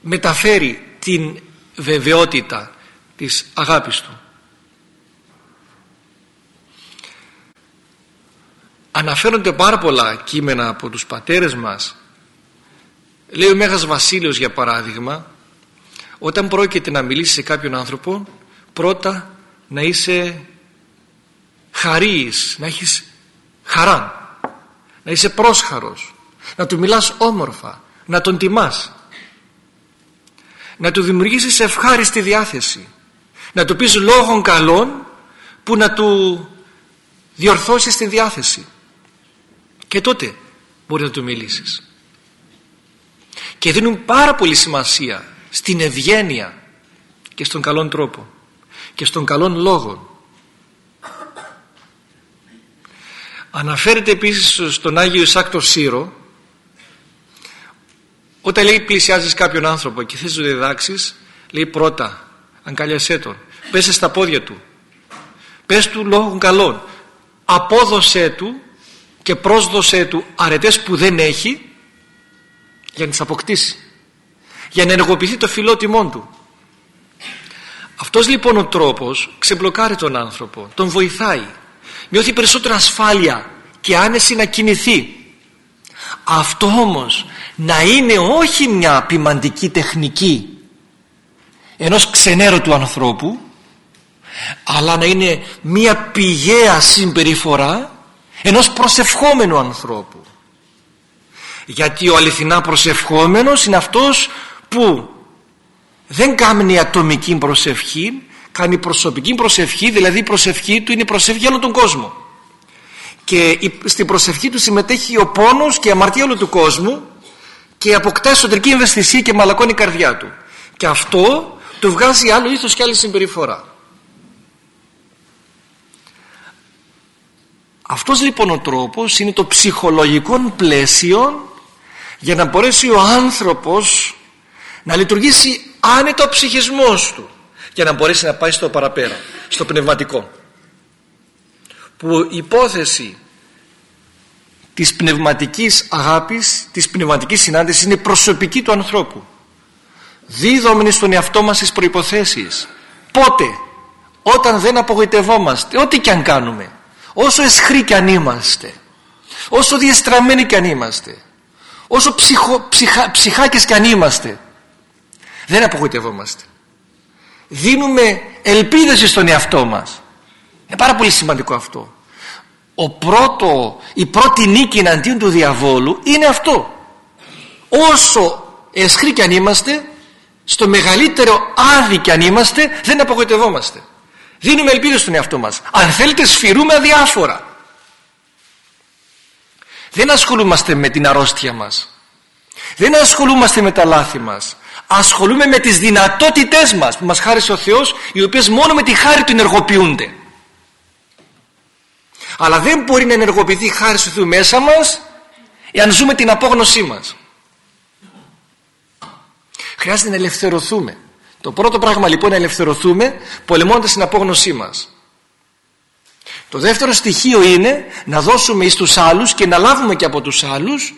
μεταφέρει την βεβαιότητα της αγάπης του. Αναφέρονται πάρα πολλά κείμενα από τους πατέρες μας. Λέει ο Μέγας Βασίλειος για παράδειγμα όταν πρόκειται να μιλήσεις σε κάποιον άνθρωπο πρώτα να είσαι χαρίης, να έχεις χαρά, να είσαι πρόσχαρος, να του μιλάς όμορφα, να τον τιμάς να του δημιουργήσεις ευχάριστη διάθεση να του πεις λόγων καλών που να του διορθώσεις τη διάθεση και τότε μπορεί να του μιλήσεις. Και δίνουν πάρα πολύ σημασία στην ευγένεια και στον καλόν τρόπο και στον καλόν λόγο. Αναφέρεται επίσης στον Άγιο Ισάκτο Σύρο όταν λέει πλησιάζεις κάποιον άνθρωπο και θες να το διδάξεις λέει πρώτα αγκαλιασέ τον πέσε στα πόδια του πες του λόγων καλών απόδοσέ του και πρόσδοσέ του αρετές που δεν έχει για να τις αποκτήσει για να ενεργοποιηθεί το φιλότιμό του. Αυτός λοιπόν ο τρόπος ξεμπλοκάρει τον άνθρωπο τον βοηθάει νιώθει περισσότερη ασφάλεια και άνεση να κινηθεί. Αυτό όμως να είναι όχι μια ποιμαντική τεχνική ενός ξενέρωτου ανθρώπου αλλά να είναι μία πηγαία συμπεριφορά ενός προσευχόμενου ανθρώπου. Γιατί ο αληθινά προσευχόμενος είναι αυτός που δεν κάνει ατομική προσευχή κάνει προσωπική προσευχή δηλαδή η προσευχή του είναι προσευχή για όλο τον κόσμο. Και στην προσευχή του συμμετέχει ο πόνος και η αμαρτία όλου του κόσμου και αποκτά εσωτερική ευαισθησία και μαλακώνει η καρδιά του. Και αυτό του βγάζει άλλο ήθος και άλλη συμπεριφορά αυτός λοιπόν ο τρόπος είναι το ψυχολογικό πλαίσιο για να μπορέσει ο άνθρωπος να λειτουργήσει άνετα ο ψυχισμός του για να μπορέσει να πάει στο παραπέρα, στο πνευματικό. Που η υπόθεση της πνευματικής αγάπης, της πνευματικής συνάντησης είναι προσωπική του ανθρώπου. Δίδομενη στον εαυτό μας τις προϋποθέσεις. Πότε, όταν δεν απογοητευόμαστε, ό,τι και αν κάνουμε, όσο εσχροί και αν είμαστε, όσο διεστραμμένοι και αν είμαστε, όσο ψυχο, ψυχα, ψυχάκες και αν είμαστε, δεν απογοητευόμαστε. Δίνουμε ελπίδες στον εαυτό μας. Είναι πάρα πολύ σημαντικό αυτό. Ο πρώτο, η πρώτη νίκη εναντίον του διαβόλου είναι αυτό. Όσο εσχροί κι αν είμαστε στο μεγαλύτερο άδει κι αν είμαστε δεν απογοητευόμαστε δίνουμε ελπίδες στον εαυτό μας. Αν θέλετε σφυρούμε αδιάφορα. Δεν ασχολούμαστε με την αρρώστια μας. Δεν ασχολούμαστε με τα λάθη μας. Ασχολούμαι με τις δυνατότητές μας που μας χάρισε ο Θεός οι οποίες μόνο με τη χάρη του ενεργοποιούνται. Αλλά δεν μπορεί να ενεργοποιηθεί η χάρη του Θεού μέσα μας εάν ζούμε την απόγνωσή μας. Χρειάζεται να ελευθερωθούμε το πρώτο πράγμα λοιπόν να ελευθερωθούμε πολεμώντας την απόγνωσή μας. Το δεύτερο στοιχείο είναι να δώσουμε εις τους άλλους και να λάβουμε και από τους άλλους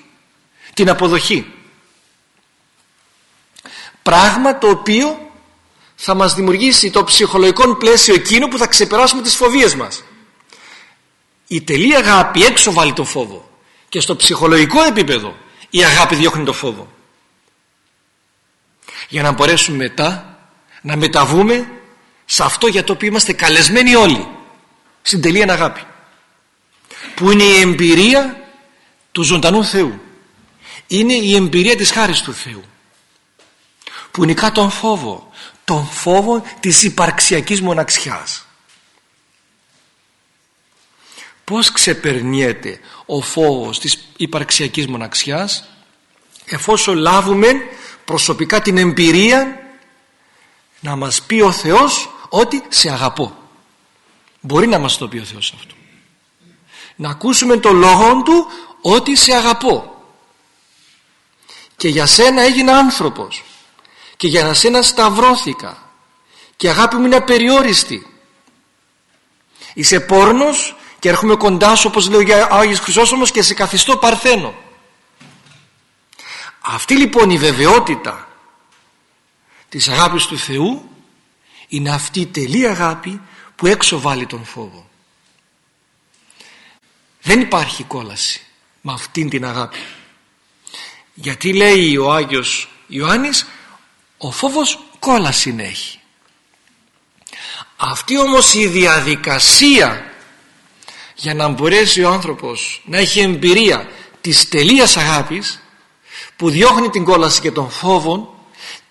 την αποδοχή. Πράγμα το οποίο θα μας δημιουργήσει το ψυχολογικό πλαίσιο εκείνο που θα ξεπεράσουμε τις φοβίες μας. Η τελή αγάπη έξω βάλει το φόβο και στο ψυχολογικό επίπεδο η αγάπη διώχνει το φόβο. Για να μπορέσουμε μετά να μεταβούμε σε αυτό για το οποίο είμαστε καλεσμένοι όλοι. Στην τελεία αγάπη. Που είναι η εμπειρία του ζωντανού Θεού. Είναι η εμπειρία της χάρης του Θεού. Που νικά τον φόβο. Τον φόβο της υπαρξιακής μοναξιάς. Πως ξεπερνιέται ο φόβος της υπαρξιακής μοναξιάς εφόσον λάβουμε προσωπικά την εμπειρία να μας πει ο Θεός ότι σε αγαπώ. Μπορεί να μας το πει ο Θεός αυτό. Να ακούσουμε το λόγο Του ότι σε αγαπώ. Και για σένα έγινα άνθρωπος. Και για σένα σταυρώθηκα. Και η αγάπη μου είναι απεριόριστη. Είσαι πόρνος και έρχομαι κοντά σου όπως λέει ο Άγιος Χρυσόσωμος και σε καθιστώ παρθένο. Αυτή λοιπόν η βεβαιότητα της αγάπης του Θεού είναι αυτή η τελή αγάπη που έξω βάλει τον φόβο. Δεν υπάρχει κόλαση με αυτήν την αγάπη. Γιατί λέει ο Άγιος Ιωάννης ο φόβος κόλαση έχει. Αυτή όμως η διαδικασία για να μπορέσει ο άνθρωπος να έχει εμπειρία της τελείας αγάπης που διώχνει την κόλαση και τον φόβο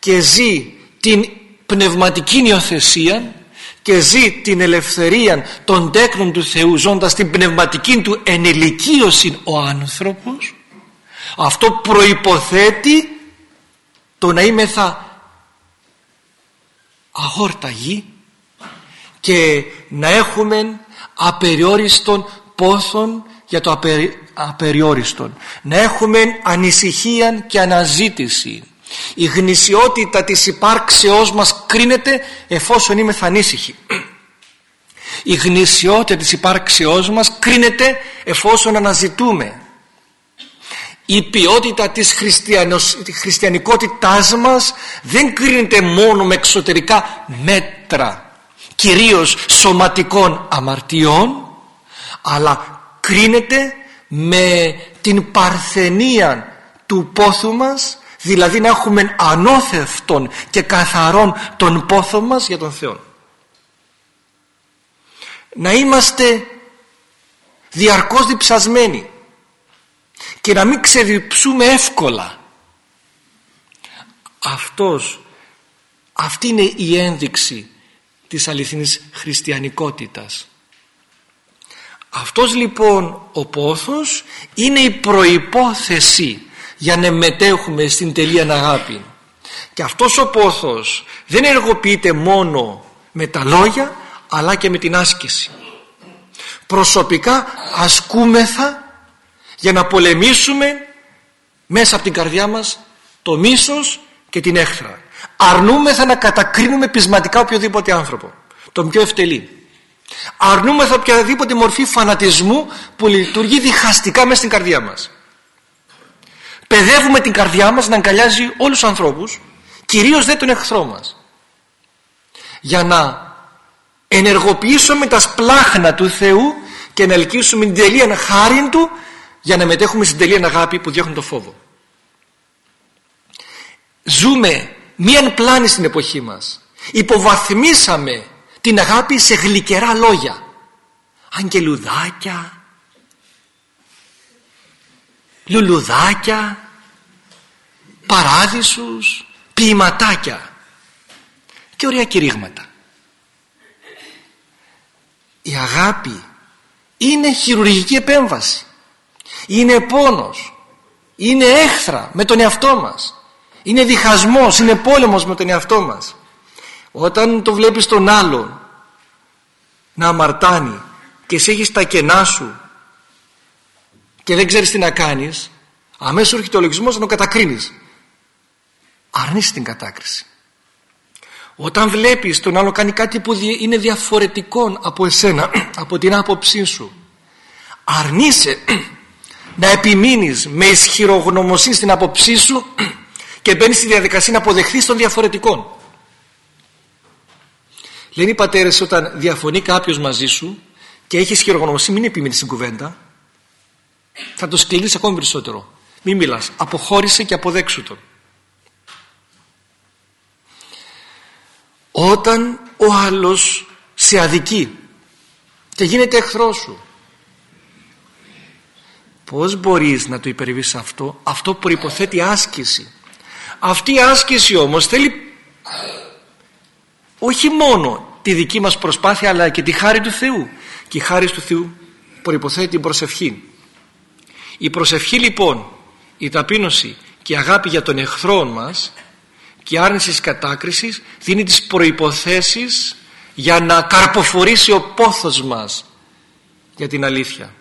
και ζει την πνευματική νιοθεσία και ζει την ελευθερία των τέκνων του Θεού ζώντας την πνευματική του ενηλικίωση ο άνθρωπος αυτό προϋποθέτει το να είμαι θα αγόρταγοι και να έχουμε απεριόριστον πόθον για το απεριόριστον. Να έχουμε ανησυχία και αναζήτηση η γνησιότητα της υπάρξεώς μας κρίνεται εφόσον είμαι ανήσυχοι η γνησιότητα της υπάρξεώς μας κρίνεται εφόσον αναζητούμε. Η ποιότητα της χριστιανικότητάς μας δεν κρίνεται μόνο με εξωτερικά μέτρα κυρίως σωματικών αμαρτιών αλλά κρίνεται με την παρθενία του πόθου μας δηλαδή να έχουμε ανώθευτον και καθαρόν τον πόθο μας για τον Θεό. Να είμαστε διαρκώς διψασμένοι και να μην ξεδιψούμε εύκολα. Αυτός αυτή είναι η ένδειξη της αληθινής χριστιανικότητας. Αυτός λοιπόν ο πόθος είναι η προϋπόθεση για να μετέχουμε στην τελεία αγάπη. Και αυτός ο πόθος δεν εργοποιείται μόνο με τα λόγια αλλά και με την άσκηση. Προσωπικά ασκούμεθα για να πολεμήσουμε μέσα από την καρδιά μας το μίσος και την έχθρα. Αρνούμεθα να κατακρίνουμε πεισματικά οποιοδήποτε άνθρωπο τον πιο ευτελή. Αρνούμεθα οποιαδήποτε μορφή φανατισμού που λειτουργεί διχαστικά μέσα στην καρδιά μας παιδεύουμε την καρδιά μας να αγκαλιάζει όλους τους ανθρώπους κυρίως δεν τον εχθρό μας. Για να ενεργοποιήσουμε τα σπλάχνα του Θεού και να ελκύσουμε την τελεία χάρη Του για να μετέχουμε στην τελεία αγάπη που διώχνει το φόβο. Ζούμε μίαν πλάνη στην εποχή μας. Υποβαθμίσαμε την αγάπη σε γλυκερά λόγια. Αγγελουδάκια λουλουδάκια παράδεισους ποιηματάκια και ωραία κηρύγματα. Η αγάπη είναι χειρουργική επέμβαση. Είναι πόνος. Είναι έχθρα με τον εαυτό μας. Είναι διχασμός, είναι πόλεμος με τον εαυτό μας. Όταν το βλέπεις τον άλλον να αμαρτάνει και εσύ έχεις τα κενά σου και δεν ξέρεις τι να κάνεις αμέσως έρχεται ο λογισμός να το κατακρίνεις. Αρνείς την κατάκριση. Όταν βλέπεις τον άλλο κάνει κάτι που είναι διαφορετικό από εσένα από την άποψή σου αρνείσαι να επιμείνεις με ισχυρογνωμοσύνη στην άποψή σου και μπαίνεις στη διαδικασία να αποδεχθείς των διαφορετικών λένε οι πατέρες όταν διαφωνεί κάποιος μαζί σου και έχει ισχυρογνωμοσύνη μην επιμείνεις στην κουβέντα θα το σκληρείς ακόμη περισσότερο. Μην μιλάς. Αποχώρησε και αποδέξου τον. Όταν ο άλλος σε αδικεί και γίνεται εχθρός σου πως μπορείς να το υπερβείς αυτό; Αυτό προϋποθέτει άσκηση. Αυτή η άσκηση όμως θέλει όχι μόνο τη δική μας προσπάθεια αλλά και τη χάρη του Θεού. Και η χάρη του Θεού προϋποθέτει την προσευχή η προσευχή λοιπόν η ταπείνωση και η αγάπη για τον εχθρό μας και η άρνηση της κατάκρισης δίνει τις προϋποθέσεις για να καρποφορήσει ο πόθος μας για την αλήθεια.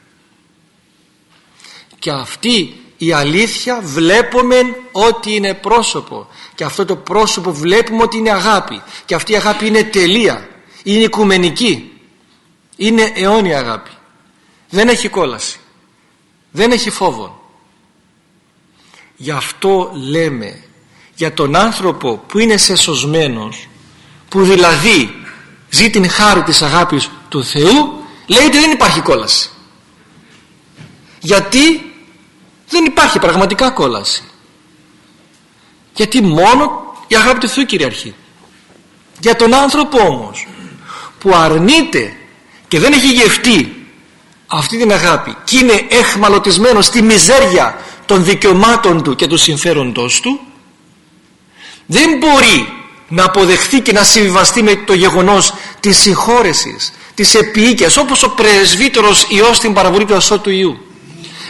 Και αυτή η αλήθεια βλέπουμε ότι είναι πρόσωπο. Και αυτό το πρόσωπο βλέπουμε ότι είναι αγάπη. Και αυτή η αγάπη είναι τελεία. Είναι οικουμενική. Είναι αιώνια αγάπη. Δεν έχει κόλαση δεν έχει φόβο. Γι' αυτό λέμε για τον άνθρωπο που είναι σεσωσμένος που δηλαδή ζει την χάρη της αγάπης του Θεού λέει ότι δεν υπάρχει κόλαση. Γιατί δεν υπάρχει πραγματικά κόλαση. Γιατί μόνο η αγάπη του Θεού κυριαρχεί. Για τον άνθρωπο όμως που αρνείται και δεν έχει γευτεί αυτή την αγάπη και είναι εχμαλωτισμένο στη μιζέρια των δικαιωμάτων του και του συμφέροντος του δεν μπορεί να αποδεχθεί και να συμβιβαστεί με το γεγονός της συγχώρεσης της επίοικιας όπως ο πρεσβύτερος Υιός στην παραβολή του ασώτου Ιού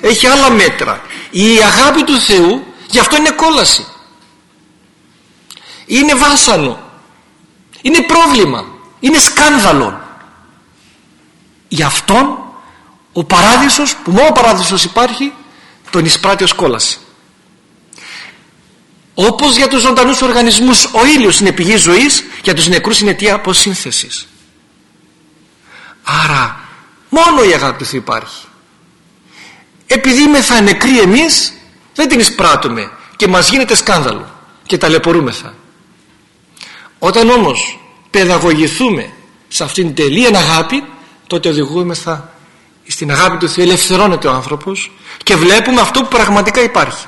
έχει άλλα μέτρα. Η αγάπη του Θεού γι' αυτό είναι κόλαση. Είναι βάσανο. Είναι πρόβλημα. Είναι σκάνδαλο. Γι' αυτόν ο παράδεισος που μόνο ο παράδεισος υπάρχει τον εισπράττει ως κόλαση όπως για τους ζωντανούς οργανισμούς ο ήλιος είναι πηγή ζωής για τους νεκρούς είναι αιτία αποσύνθεσης. Άρα μόνο η αγάπη του Θεού υπάρχει. Επειδή θα νεκροί εμείς δεν την εισπράττουμε και μας γίνεται σκάνδαλο και ταλαιπωρούμεθα. Όταν όμως παιδαγωγηθούμε σε αυτήν την τελεία αγάπη τότε οδηγούμεθα στην αγάπη του Θεού ελευθερώνεται ο άνθρωπος και βλέπουμε αυτό που πραγματικά υπάρχει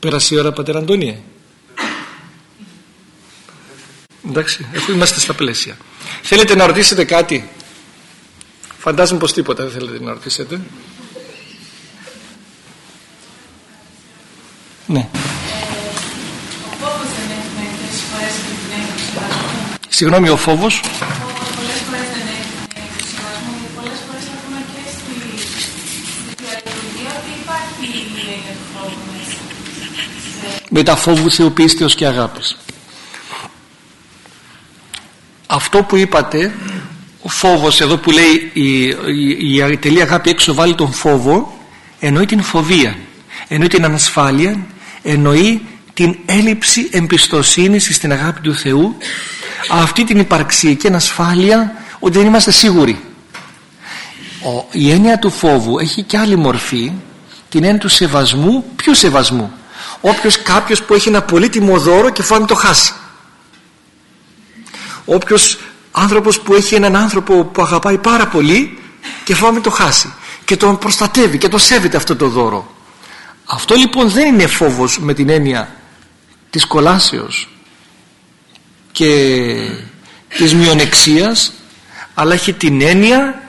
Πέρασε η ώρα πατέρα Αντώνιε. Εντάξει, αφού είμαστε στα πλαίσια. Θέλετε να ρωτήσετε κάτι; Φαντάζομαι πως τίποτα δεν θέλετε να ρωτήσετε. Ναι. Συγγνώμη, ο φόβος. Φόβου Θεού πίστεως και αγάπης. Αυτό που είπατε, ο φόβος εδώ που λέει η, η, η τελεία αγάπη έξω βάλει τον φόβο, εννοεί την φοβία, εννοεί την ανασφάλεια, εννοεί την έλλειψη εμπιστοσύνης στην αγάπη του Θεού, αυτή την υπαρξιακή ανασφάλεια ότι δεν είμαστε σίγουροι. Ο, η έννοια του φόβου έχει και άλλη μορφή, την έννοια του σεβασμού, ποιου σεβασμού, όποιος κάποιος που έχει ένα πολύτιμο δώρο και φάμε το χάσει. Όποιος άνθρωπος που έχει έναν άνθρωπο που αγαπάει πάρα πολύ και φάμε το χάσει και τον προστατεύει και το σέβεται αυτό το δώρο. Αυτό λοιπόν δεν είναι φόβος με την έννοια της κολάσεως και της μειονεξίας αλλά έχει την έννοια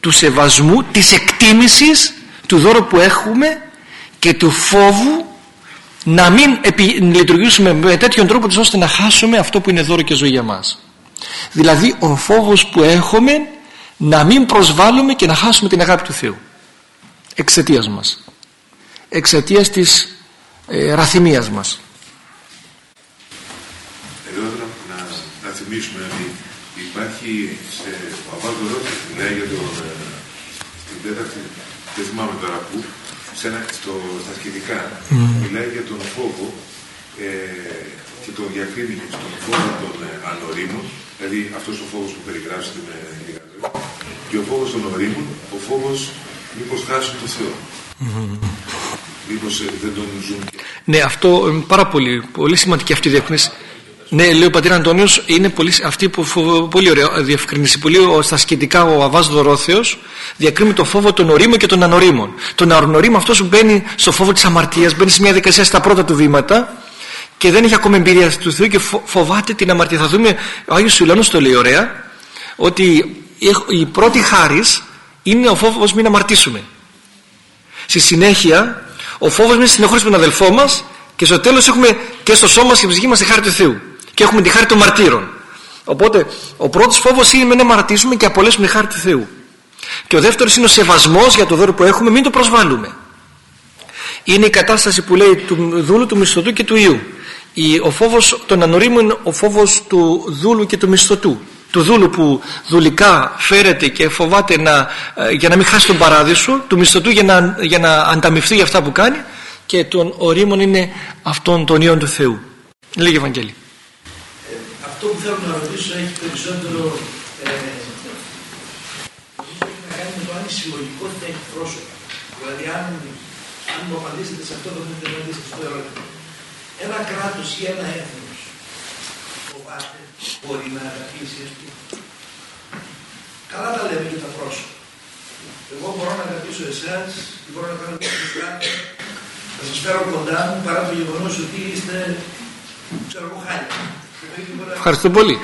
του σεβασμού, της εκτίμησης του δώρου που έχουμε και του φόβου να μην λειτουργήσουμε με τέτοιον τρόπο ώστε να χάσουμε αυτό που είναι δώρο και ζωή για μας. Δηλαδή ο φόβος που έχουμε να μην προσβάλλουμε και να χάσουμε την αγάπη του Θεού. Εξαιτίας μας. Εξαιτίας της ε, ραθυμίας μας. Εδώ να, να θυμίσουμε ότι υπάρχει σε, ο Αβάλτο μιλάει για τον ε, στην τέταρτη δεν θυμάμαι τώρα που σε ένα, στο, στα σχετικά mm. μιλάει για τον φόβο ε, και τον διακρίνει στον φόβο των ε, ανορίμων, δηλαδή αυτός ο φόβος που περιγράψετε με λίγα και ο φόβος των ορίμων, ο φόβος μήπως χάσουν το Θεό. Mm. Μήπως ε, δεν τον ζουν. Ναι, αυτό ε, πάρα πολύ, πολύ σημαντική αυτή η διευκρίνηση. Ναι, λέει ο πατήρ Αντώνιος, είναι πολύ, αυτή που πολύ ωραία διευκρίνηση. Πολύ στα σχετικά ο Αβάς Δωρόθεο διακρίνει το φόβο των ορίμων και των ανορίμων. Τον ανορίμο αυτός που μπαίνει στο φόβο της αμαρτίας, μπαίνει σε μια δικασία στα πρώτα του βήματα και δεν έχει ακόμα εμπειρία του Θεού και φοβάται την αμαρτία. Θα δούμε, ο Άγιος Ιουλάνο το λέει ωραία, ότι η πρώτη χάρη είναι ο φόβος μην αμαρτήσουμε. Στη συνέχεια, ο φόβος μην συνεχωρήσουμε τον αδελφό μας και στο τέλος έχουμε και στο σώμα και ψυχή μας τη χάρη του Θεού και έχουμε τη χάρη των μαρτύρων. Οπότε ο πρώτος φόβος είναι να μαρτήσουμε και απολέσουμε τη χάρη του Θεού. Και ο δεύτερος είναι ο σεβασμός για το δώρο που έχουμε, μην το προσβάλλουμε. Είναι η κατάσταση που λέει του δούλου, του μισθωτού και του ιού. Ο φόβος των ανορίμων είναι ο φόβος του δούλου και του μισθωτού. Του δούλου που δουλικά φέρεται και φοβάται να, ε, για να μην χάσει τον παράδεισο, του μισθωτού για να, για να ανταμυφθεί για αυτά που κάνει και των ορίμων είναι αυτών των ιών του Θεού. Λέγε Ευαγγέλη αυτό που θέλω να ρωτήσω έχει περισσότερο ε, να κάνει με το αν η συλλογικότητα έχει πρόσωπα. Δηλαδή, αν, αν μου απαντήσετε σε αυτό, το θέλετε να απαντήσετε στο ερώτημα. Ένα κράτος ή ένα έθνος φοβάται, μπορεί να αγαπήσει αυτό. Καλά τα λέμε για τα πρόσωπα. Εγώ μπορώ να αγαπήσω εσάς και μπορώ να κάνω κάτι θα σας φέρω κοντά μου παρά το γεγονός ότι είστε ξέρω εγώ χάλια. Ευχαριστώ πολύ.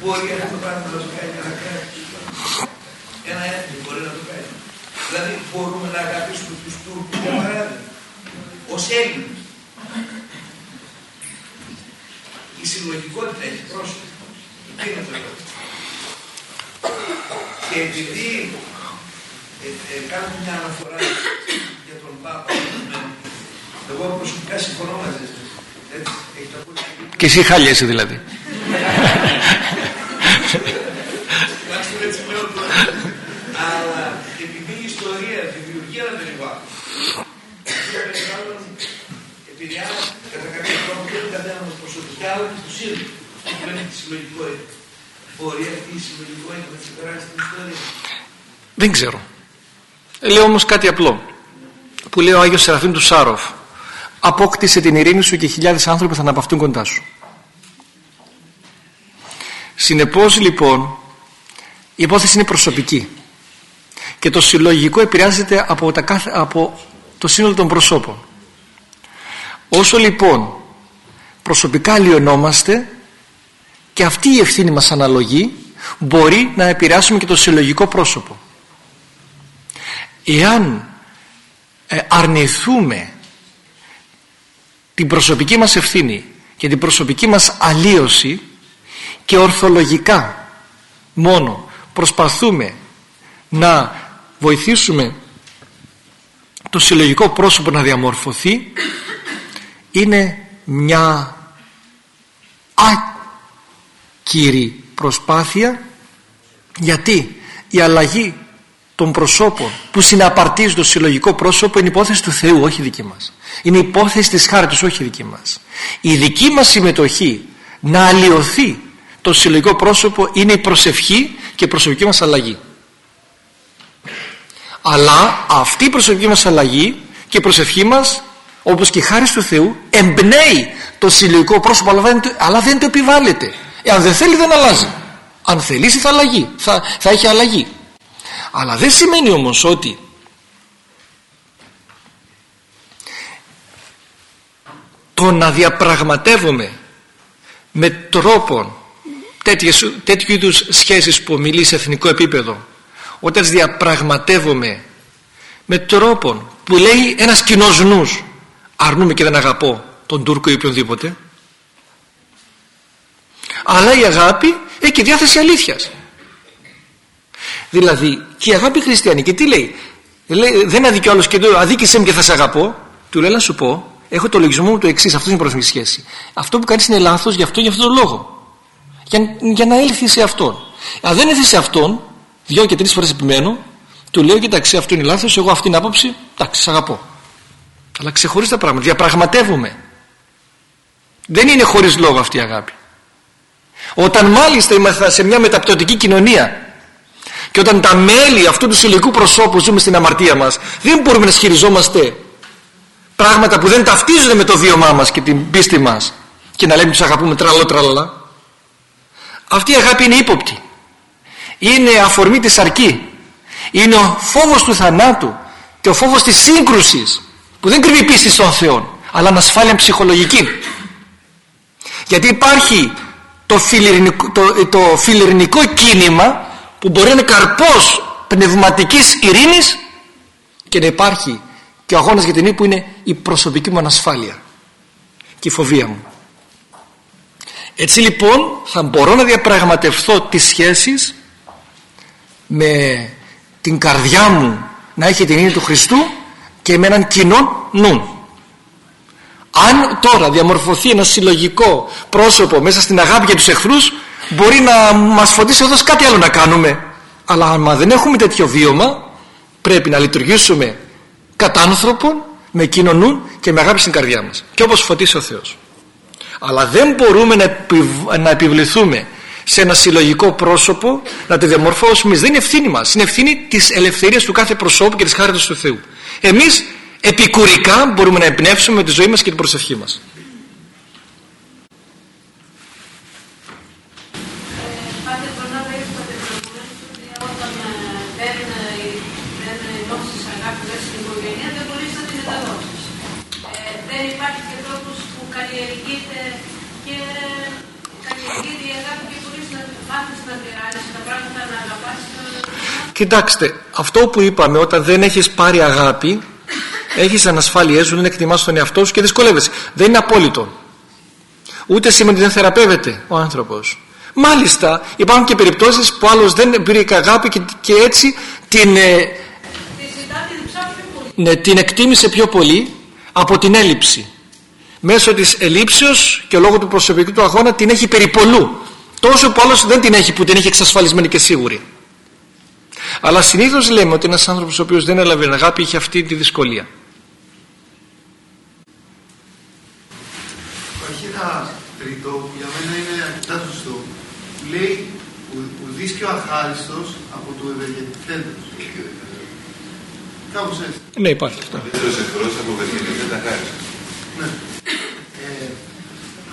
Μπορεί αυτό το πράγμα να το κάνει ένα κράτο. Ένα έθνο μπορεί να το κάνει. Δηλαδή μπορούμε να αγαπήσουμε τους Τούρκους για παράδειγμα. Ω Έλληνες. Η συλλογικότητα έχει πρόσωπο. Τι είναι το Και επειδή ε, ε, κάνουμε μια αναφορά για τον Πάπα εγώ προσωπικά συμφωνώ μαζί σας. Και εσύ χάλια είσαι δηλαδή. Αλλά επειδή η ιστορία δημιουργεί ένα περιβάλλον, επηρεάζει κατά κάποιο τρόπο και τον καθένα μα προσωπικά, αλλά και του ίδιους. που είναι τη συλλογικότητα. Μπορεί αυτή η συλλογικότητα να ξεπεράσει την ιστορία. Δεν ξέρω. Λέω όμως κάτι απλό που λέει ο Άγιος Σεραφείμ του Σάροφ απόκτησε την ειρήνη σου και χιλιάδες άνθρωποι θα αναπαυτούν κοντά σου. Συνεπώς λοιπόν η υπόθεση είναι προσωπική. και το συλλογικό επηρεάζεται από, τα κάθε, από το σύνολο των προσώπων. Όσο λοιπόν προσωπικά λιωνόμαστε και αυτή η ευθύνη μας αναλογεί μπορεί να επηρεάσουμε και το συλλογικό πρόσωπο. Εάν ε, αρνηθούμε την προσωπική μας ευθύνη και την προσωπική μας αλλίωση και ορθολογικά μόνο προσπαθούμε να βοηθήσουμε το συλλογικό πρόσωπο να διαμορφωθεί είναι μια άκυρη προσπάθεια. Γιατί η αλλαγή των προσώπων που συναπαρτίζουν το συλλογικό πρόσωπο είναι υπόθεση του Θεού όχι δική μας. Είναι υπόθεση της χάρτης όχι δική μας. Η δική μας συμμετοχή να αλλοιωθεί το συλλογικό πρόσωπο είναι η προσευχή και η προσωπική μας αλλαγή. Αλλά αυτή η προσωπική μας αλλαγή και η προσευχή μας όπως και η χάρη του Θεού εμπνέει το συλλογικό πρόσωπο αλλά δεν, αλλά δεν το επιβάλλεται. Εάν δεν θέλει δεν αλλάζει. Αν θελήσει θα, αλλαγεί, θα, θα έχει αλλαγή αλλά δεν σημαίνει όμως ότι το να διαπραγματεύομαι με τρόπο τέτοιου είδους σχέσεις που ομιλεί σε εθνικό επίπεδο όταν διαπραγματεύομαι με τρόπο που λέει ένας κοινός νους αρνούμε και δεν αγαπώ τον Τούρκο ή οποιονδήποτε αλλά η αγάπη έχει και διάθεση αλήθειας δηλαδή και η αγάπη χριστιανική τι λέει, λέει δεν αδικεί άλλος και του αδίκησέ μου και θα σε αγαπώ. Του λέει να σου πω έχω το λογισμό μου το εξής, αυτός είναι η προσωπική σχέση. Αυτό που κάνεις είναι λάθος γι' αυτό γι' αυτόν τον λόγο. Για, για να έλθει σε αυτόν. Αν δεν έλθει σε αυτόν δυο και τρεις φορές επιμένω του λέω κοιτάξτε αυτό είναι λάθος εγώ αυτή την άποψη εντάξει σε αγαπώ αλλά ξεχωρίζει τα πράγματα διαπραγματεύομαι. Δεν είναι χωρίς λόγο αυτή η αγάπη. Όταν μάλιστα είμαστε σε μια μεταπτωτική κοινωνία και όταν τα μέλη αυτού του συλλογικού προσώπου ζούμε στην αμαρτία μας δεν μπορούμε να ισχυριζόμαστε πράγματα που δεν ταυτίζονται με το βίωμά μας και την πίστη μας και να λέμε τους αγαπούμε τραλό τραλαλά. Αυτή η αγάπη είναι ύποπτη. Είναι αφορμή της αρκή. Είναι ο φόβος του θανάτου και ο φόβος της σύγκρουσης που δεν κρύβει πίστη στον Θεό αλλά ανασφάλεια ψυχολογική. Γιατί υπάρχει το φιλιρινικό, το, το φιλιρινικό κίνημα που μπορεί να είναι καρπός πνευματικής ειρήνης και να υπάρχει και ο αγώνας για την ύπου είναι η προσωπική μου ανασφάλεια και η φοβία μου. Έτσι λοιπόν θα μπορώ να διαπραγματευθώ τις σχέσεις με την καρδιά μου να έχει την ειρήνη του Χριστού και με έναν κοινό νου. Αν τώρα διαμορφωθεί ένα συλλογικό πρόσωπο μέσα στην αγάπη για τους εχθρούς μπορεί να μας φωτίσει εδώ κάτι άλλο να κάνουμε. Αλλά αν δεν έχουμε τέτοιο βίωμα πρέπει να λειτουργήσουμε κατά άνθρωπον με κοινωνούν και με αγάπη στην καρδιά μας. Και όπως φωτίσει ο Θεός. Αλλά δεν μπορούμε να επιβληθούμε σε ένα συλλογικό πρόσωπο να το διαμορφώσουμε. Δεν είναι ευθύνη μας. Είναι ευθύνη της ελευθερίας του κάθε προσώπου και της χάριτας του Θεού. Εμείς επικουρικά μπορούμε να εμπνεύσουμε τη ζωή μας και την προσευχή μας Κοιτάξτε, αυτό που είπαμε όταν δεν έχεις πάρει αγάπη έχεις ανασφάλειές σου, δεν εκτιμάς τον εαυτό σου και δυσκολεύεσαι. Δεν είναι απόλυτο. Ούτε σημαίνει ότι δεν θεραπεύεται ο άνθρωπος. Μάλιστα υπάρχουν και περιπτώσεις που άλλος δεν πήρε αγάπη και, και έτσι την, ε, ναι, την εκτίμησε πιο πολύ από την έλλειψη. Μέσω της ελλείψεως και λόγω του προσωπικού του αγώνα την έχει περιπολού. Τόσο που άλλος δεν την έχει που την έχει εξασφαλισμένη και σίγουρη. Αλλά συνήθως λέμε ότι ένας άνθρωπος ο οποίος δεν έλαβε αγάπη είχε αυτή τη δυσκολία. Υπάρχει ένα τρίτο που για μένα είναι αρκετά σωστό. Που λέει ουδής και ο αχάριστος από το ευεργετητέντος. Κάπως έτσι. Ναι υπάρχει αυτό. Δεύτερος εχθρός από ευεργετητέντα Ναι. Ε,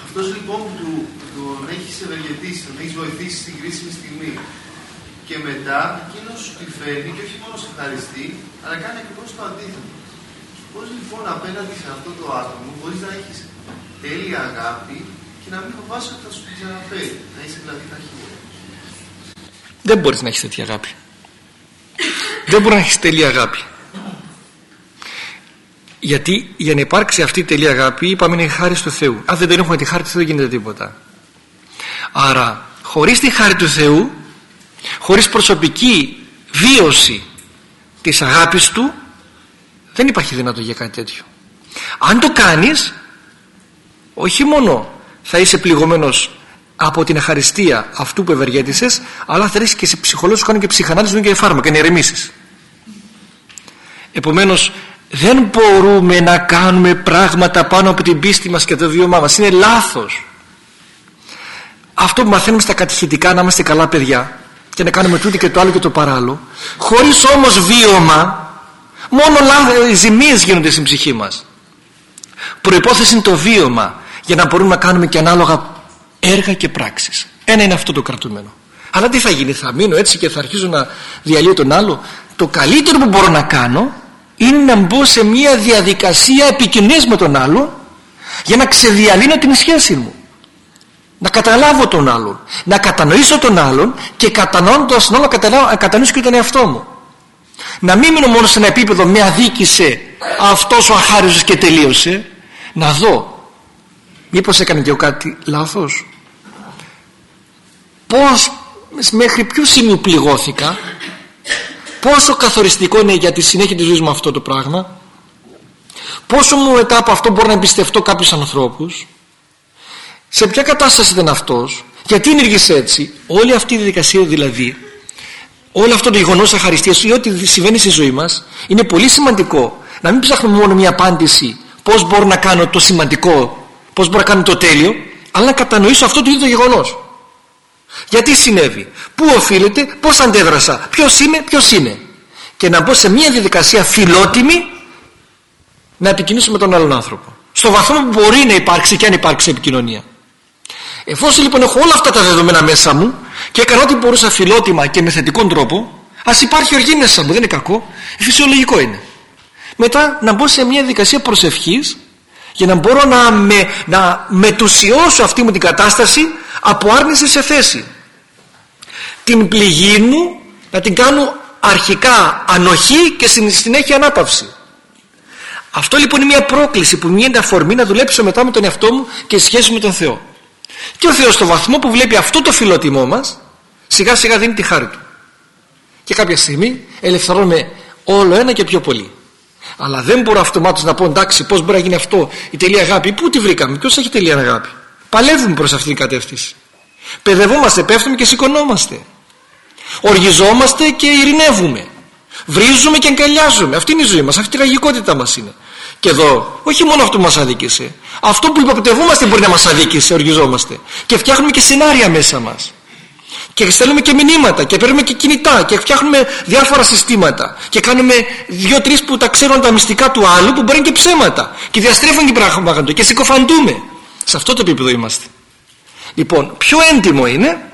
αυτός λοιπόν που τον έχεις ευεργετήσει, τον έχεις βοηθήσει στην κρίσιμη στιγμή και μετά εκείνος σου τη φέρνει και όχι μόνο σε ευχαριστεί, αλλά κάνει ακριβώς το αντίθετο. Πώς λοιπόν απέναντι σε αυτό το άτομο μπορείς να έχεις τέλεια αγάπη και να μην φοβάσαι ότι θα σου την ξαναφέρει, να είσαι δηλαδή ταχύτερο. Δεν μπορείς να έχεις τέτοια αγάπη. Δεν μπορείς να έχεις τέλεια αγάπη. Γιατί για να υπάρξει αυτή η τελεία αγάπη είπαμε είναι η χάρη του Θεού. Αν δεν έχουμε τη χάρη του Θεού δεν γίνεται τίποτα. Άρα χωρίς τη χάρη του Θεού, χωρίς προσωπική βίωση της αγάπης Του δεν υπάρχει δυνατό για κάτι τέτοιο. Αν το κάνεις όχι μόνο θα είσαι πληγωμένος από την εχαριστία αυτού που ευεργέτησες αλλά θα ρίξεις και σε ψυχολόγους που κάνουν και ψυχανάλυση και φάρμακα, να ηρεμήσεις. Επομένως δεν μπορούμε να κάνουμε πράγματα πάνω από την πίστη μας και το βίωμά μας είναι λάθος αυτό που μαθαίνουμε στα κατηχητικά να είμαστε καλά παιδιά και να κάνουμε τούτο και το άλλο και το παράλληλο χωρίς όμως βίωμα μόνο ζημίες γίνονται στην ψυχή μας. Προϋπόθεση είναι το βίωμα για να μπορούμε να κάνουμε και ανάλογα έργα και πράξεις. Ένα είναι αυτό το κρατούμενο. Αλλά τι θα γίνει θα μείνω έτσι και θα αρχίζω να διαλύω τον άλλο. Το καλύτερο που μπορώ να κάνω είναι να μπω σε μια διαδικασία επικοινωνίας με τον άλλο για να ξεδιαλύνω την σχέση μου να καταλάβω τον άλλον να κατανοήσω τον άλλον και κατανοώντας τον άλλον να κατανοήσω και τον εαυτό μου. Να μην μείνω μόνο σε ένα επίπεδο με αδίκησε αυτός ο αχάριστος και τελείωσε. Να δω μήπως έκανε και κάτι λάθος. Πως μέχρι ποιο σημείο πληγώθηκα. Πόσο καθοριστικό είναι για τη συνέχεια της ζωής μου αυτό το πράγμα. Πόσο μου μετά από αυτό μπορώ να εμπιστευτώ κάποιους ανθρώπους σε ποια κατάσταση ήταν αυτός; Γιατί ενεργήσε έτσι; Όλη αυτή η διαδικασία δηλαδή όλο αυτό το γεγονός αχαριστίας ή ό,τι συμβαίνει στη ζωή μας είναι πολύ σημαντικό να μην ψάχνουμε μόνο μια απάντηση πως μπορώ να κάνω το σημαντικό πως μπορώ να κάνω το τέλειο αλλά να κατανοήσω αυτό το ίδιο γεγονός γιατί συνέβη, πού οφείλεται, πώς αντέδρασα, ποιος είμαι, ποιος είναι; Και να μπω σε μια διαδικασία φιλότιμη να επικοινήσω με τον άλλον άνθρωπο. Στο βαθμό που μπορεί να υπάρξει και αν υπάρξει επικοινωνία. Εφόσον λοιπόν έχω όλα αυτά τα δεδομένα μέσα μου και έκανα ό,τι μπορούσα φιλότιμα και με θετικό τρόπο, ας υπάρχει οργή μέσα μου, δεν είναι κακό, φυσιολογικό είναι. Μετά να μπω σε μια διαδικασία προσευχής για να μπορώ να, με, να μετουσιώσω αυτή μου την κατάσταση από άρνηση σε θέση. Την πληγή μου να την κάνω αρχικά ανοχή και στην συνέχεια ανάπαυση. Αυτό λοιπόν είναι μια πρόκληση που μια αφορμή να δουλέψω μετά με τον εαυτό μου και σχέση με τον Θεό και ο Θεός στο βαθμό που βλέπει αυτό το φιλότιμό μας σιγά σιγά δίνει τη χάρη του. Και κάποια στιγμή ελευθερώνουμε όλο ένα και πιο πολύ. Αλλά δεν μπορώ αυτομάτως να πω εντάξει πώς μπορεί να γίνει αυτό η τελεία αγάπη πού τη βρήκαμε ποιος έχει τελεία αγάπη παλεύουμε προς αυτήν την κατεύθυνση. Παιδευόμαστε πέφτουμε και σηκωνόμαστε. Οργιζόμαστε και ειρηνεύουμε. Βρίζουμε και αγκαλιάζουμε. Αυτή είναι η ζωή μας αυτή η τραγικότητα μας είναι και εδώ όχι μόνο αυτό που μας αδίκησε. Αυτό που υποπτευόμαστε μπορεί να μας αδίκησε οργιζόμαστε. Και φτιάχνουμε και σενάρια μέσα μας. Και στέλνουμε και μηνύματα και παίρνουμε και κινητά και φτιάχνουμε διάφορα συστήματα. Και κάνουμε δύο-τρεις που τα ξέρουν τα μυστικά του άλλου που μπορεί και ψέματα. Και διαστρέφουν την πράγματα και συκοφαντούμε. Σε αυτό το επίπεδο είμαστε. Λοιπόν πιο έντιμο είναι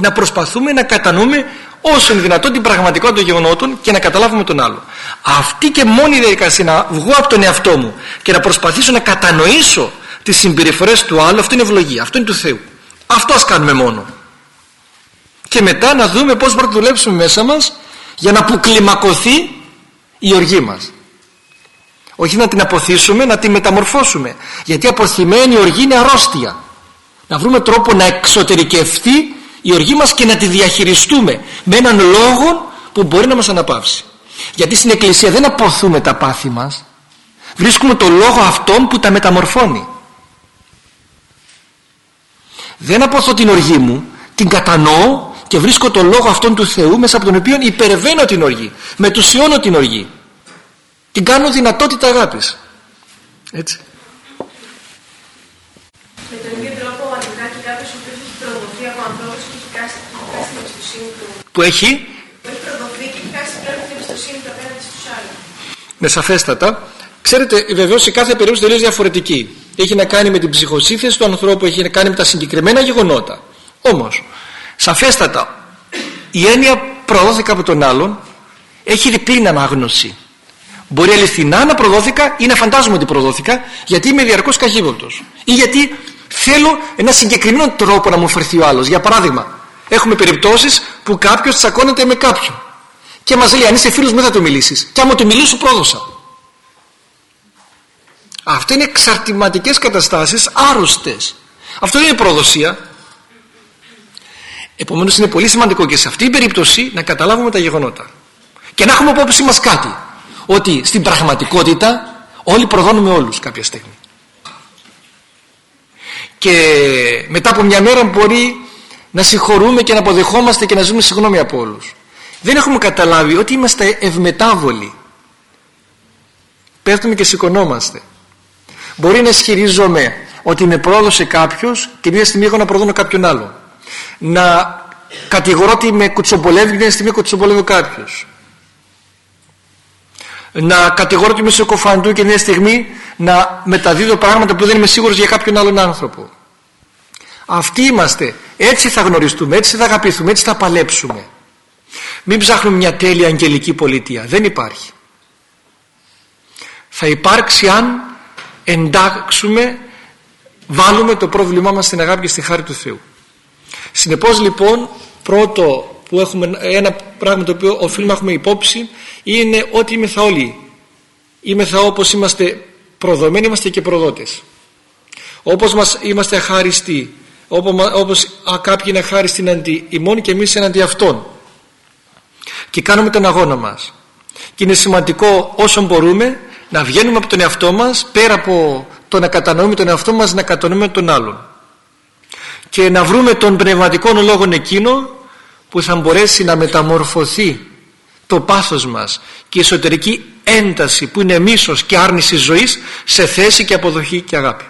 να προσπαθούμε να κατανοούμε όσο είναι δυνατόν την πραγματικότητα των γεγονότων και να καταλάβουμε τον άλλο. Αυτή και μόνη η διαδικασία να βγω από τον εαυτό μου και να προσπαθήσω να κατανοήσω τις συμπεριφορές του άλλου αυτό είναι ευλογία, αυτό είναι του Θεού. Αυτό ας κάνουμε μόνο. Και μετά να δούμε πώς μπορούμε να δουλέψουμε μέσα μας για να αποκλιμακωθεί η οργή μας. Όχι να την αποθήσουμε να την μεταμορφώσουμε. Γιατί αποθυμένη οργή είναι αρρώστια. Να βρούμε τρόπο να εξωτερικευτεί η οργή μας και να τη διαχειριστούμε με έναν λόγο που μπορεί να μας αναπαύσει. Γιατί στην εκκλησία δεν αποθούμε τα πάθη μας. Βρίσκουμε το λόγο αυτόν που τα μεταμορφώνει. Δεν αποθώ την οργή μου την κατανοώ και βρίσκω το λόγο αυτόν του Θεού μέσα από τον οποίο υπερβαίνω την οργή μετουσιώνω την οργή. Την κάνω δυνατότητα αγάπης. Έτσι. Με τον ίδιο τρόπο αντιδρά και κάποιος ο οποίος έχει προδοθεί από ανθρώπους και έχει κάσει την εμπιστοσύνη του που έχει που έχει προδοθεί και έχει κάσει πλέον την εμπιστοσύνη του απέναντι στους άλλους με σαφέστατα. Ξέρετε βεβαίως η κάθε περίπτωση τελείως διαφορετική. Έχει να κάνει με την ψυχοσύνθεση του ανθρώπου έχει να κάνει με τα συγκεκριμένα γεγονότα. Όμως σαφέστατα η έννοια προδόθηκα από τον άλλον έχει διπλή ανάγνωση. Μπορεί αληθινά να προδόθηκα ή να φαντάζομαι ότι προδόθηκα γιατί είμαι διαρκώς καχύποπτος. Ή γιατί θέλω ένα συγκεκριμένο τρόπο να μου φερθεί ο άλλος. Για παράδειγμα, έχουμε περιπτώσεις που κάποιος τσακώνεται με κάποιον και μας λέει αν είσαι φίλος μου δεν θα το μιλήσεις και άμα το μιλήσω πρόδωσα. Αυτό είναι εξαρτηματικές καταστάσεις άρρωστες. Αυτό δεν είναι προδοσία. Επομένως είναι πολύ σημαντικό και σε αυτή την περίπτωση να καταλάβουμε τα γεγονότα. Και να έχουμε απόψη μας κάτι. Ότι στην πραγματικότητα όλοι προδώνουμε όλους κάποια στιγμή. Και μετά από μια μέρα μπορεί να συγχωρούμε και να αποδεχόμαστε και να ζούμε συγγνώμη από όλους. Δεν έχουμε καταλάβει ότι είμαστε ευμετάβολοι. Πέφτουμε και σηκωνόμαστε. Μπορεί να ισχυρίζομαι ότι με πρόδωσε κάποιος και μια στιγμή έχω να προδώνω κάποιον άλλο. Να κατηγορώ ότι με κουτσομπολεύει και μια στιγμή κουτσομπολεύω κάποιος. Να κατηγορώ ότι είμαι σε κοφαντού και μια στιγμή να μεταδίδω πράγματα που δεν είμαι σίγουρος για κάποιον άλλον άνθρωπο. Αυτοί είμαστε. Έτσι θα γνωριστούμε, έτσι θα αγαπηθούμε, έτσι θα παλέψουμε. Μην ψάχνουμε μια τέλεια αγγελική πολιτεία. Δεν υπάρχει. Θα υπάρξει αν εντάξουμε, βάλουμε το πρόβλημά μας στην αγάπη και στη χάρη του Θεού. Συνεπώς λοιπόν πρώτο που έχουμε ένα πράγμα το οποίο οφείλουμε να έχουμε υπόψη είναι ότι είμαι θα όλοι. Είμαι θα όπως είμαστε προδομένοι είμαστε και προδότες. Όπως μας είμαστε αχάριστοι όπως κάποιοι είναι αχάριστοι εναντί ημών και εμείς εναντί αυτών. Και κάνουμε τον αγώνα μας. Και είναι σημαντικό όσο μπορούμε να βγαίνουμε από τον εαυτό μας πέρα από το να κατανοούμε τον εαυτό μας να κατανοούμε τον άλλον. Και να βρούμε τον πνευματικό λόγο εκείνο που θα μπορέσει να μεταμορφωθεί το πάθος μας και η εσωτερική ένταση που είναι μίσος και άρνηση ζωής σε θέση και αποδοχή και αγάπη.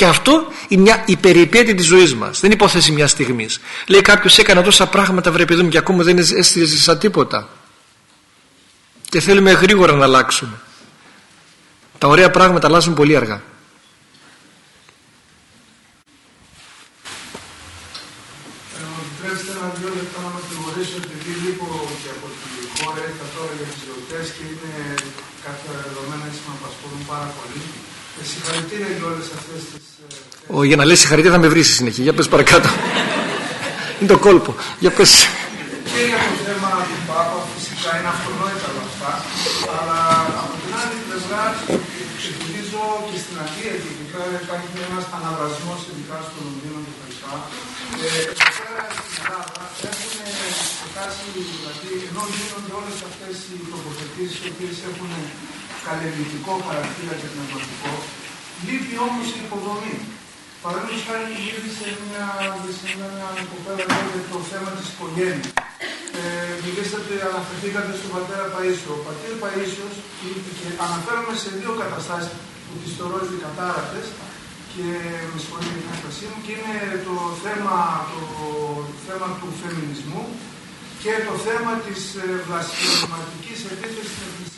Και αυτό είναι μια υπεριπέτεια της ζωής μας. Δεν είναι υπόθεση μιας στιγμής. Λέει κάποιος έκανα τόσα πράγματα βρε παιδί μου και ακόμα δεν έστειζε τίποτα. Και θέλουμε γρήγορα να αλλάξουμε. Τα ωραία πράγματα αλλάζουν πολύ αργά. Ο, για να λες συγχαρητήρια θα με βρεις συνέχεια. Για πες παρακάτω. είναι το κόλπο. Για πες. Και για το θέμα του Πάπα φυσικά είναι αυτονόητα όλα αυτά. Αλλά από την άλλη πλευρά ξεκινήσω και στην Αγία και εκεί πέρα υπάρχει ένας αναβρασμό ειδικά στο Λονδίνο και τα λοιπά. Ε, εδώ πέρα στην Ελλάδα έχουν φτάσει, δηλαδή ενώ γίνονται όλες αυτές οι τοποθετήσεις οι οποίες έχουν καλλιεργητικό χαρακτήρα και πνευματικό, λείπει όμως η υποδομή. Παραδείγματο χάρη ήρθε σε μια, σε μια κοπέλα για το θέμα της οικογένειας. Ε, μιλήσατε, αναφερθήκατε στον πατέρα Παΐσιο. Ο πατέρα Παΐσιος και αναφέρομαι σε δύο καταστάσεις που τις θεωρώ κατάρατες και με συγχωρείτε την έκφρασή μου και είναι το θέμα, το θέμα του φεμινισμού και το θέμα της ε, βλασφηματικής επίθεσης στην Εκκλησία.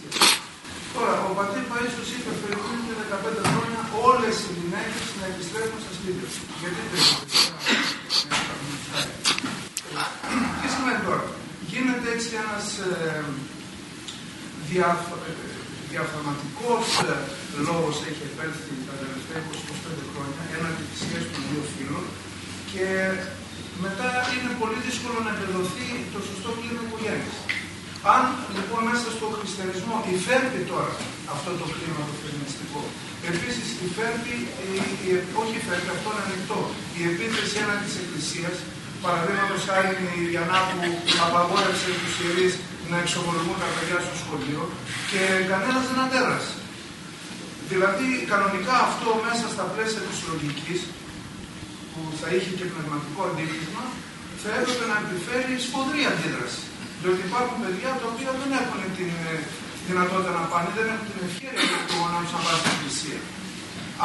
Τώρα, ο πατήρ Παΐσιος είπε πριν και 15 χρόνια όλες οι γυναίκες να επιστρέφουν στα σπίτια τους. Γιατί δεν Τι σημαίνει τώρα; Γίνεται έτσι ένας ε, διαφορετικός ε, λόγος έχει επέλθει τα τελευταία 25 χρόνια έναντι της σχέσης των δύο φίλων και μετά είναι πολύ δύσκολο να επιδοθεί το σωστό κλίμα οικογένειας. Αν λοιπόν μέσα στο χριστιανισμό υφέρει τώρα αυτό το κλίμα το φεμινιστικό, επίσης υφέρει, όχι υφέρει, αυτό είναι ανοιχτό, η επίθεση έναντι της Εκκλησίας, παραδείγματος χάρη η Ιαννά που απαγόρευσε τους ιερείς να εξομολογούν τα παιδιά στο σχολείο και κανένας δεν αντέδρασε. Δηλαδή, κανονικά αυτό μέσα στα πλαίσια της λογικής, που θα είχε και πνευματικό αντίκρισμα, θα έπρεπε να επιφέρει σφοδρή αντίδραση. Διότι υπάρχουν παιδιά τα οποία δεν έχουν την ε, δυνατότητα να πάνε, δεν έχουν την ευχαίρεια του να του πάνε στην εκκλησία.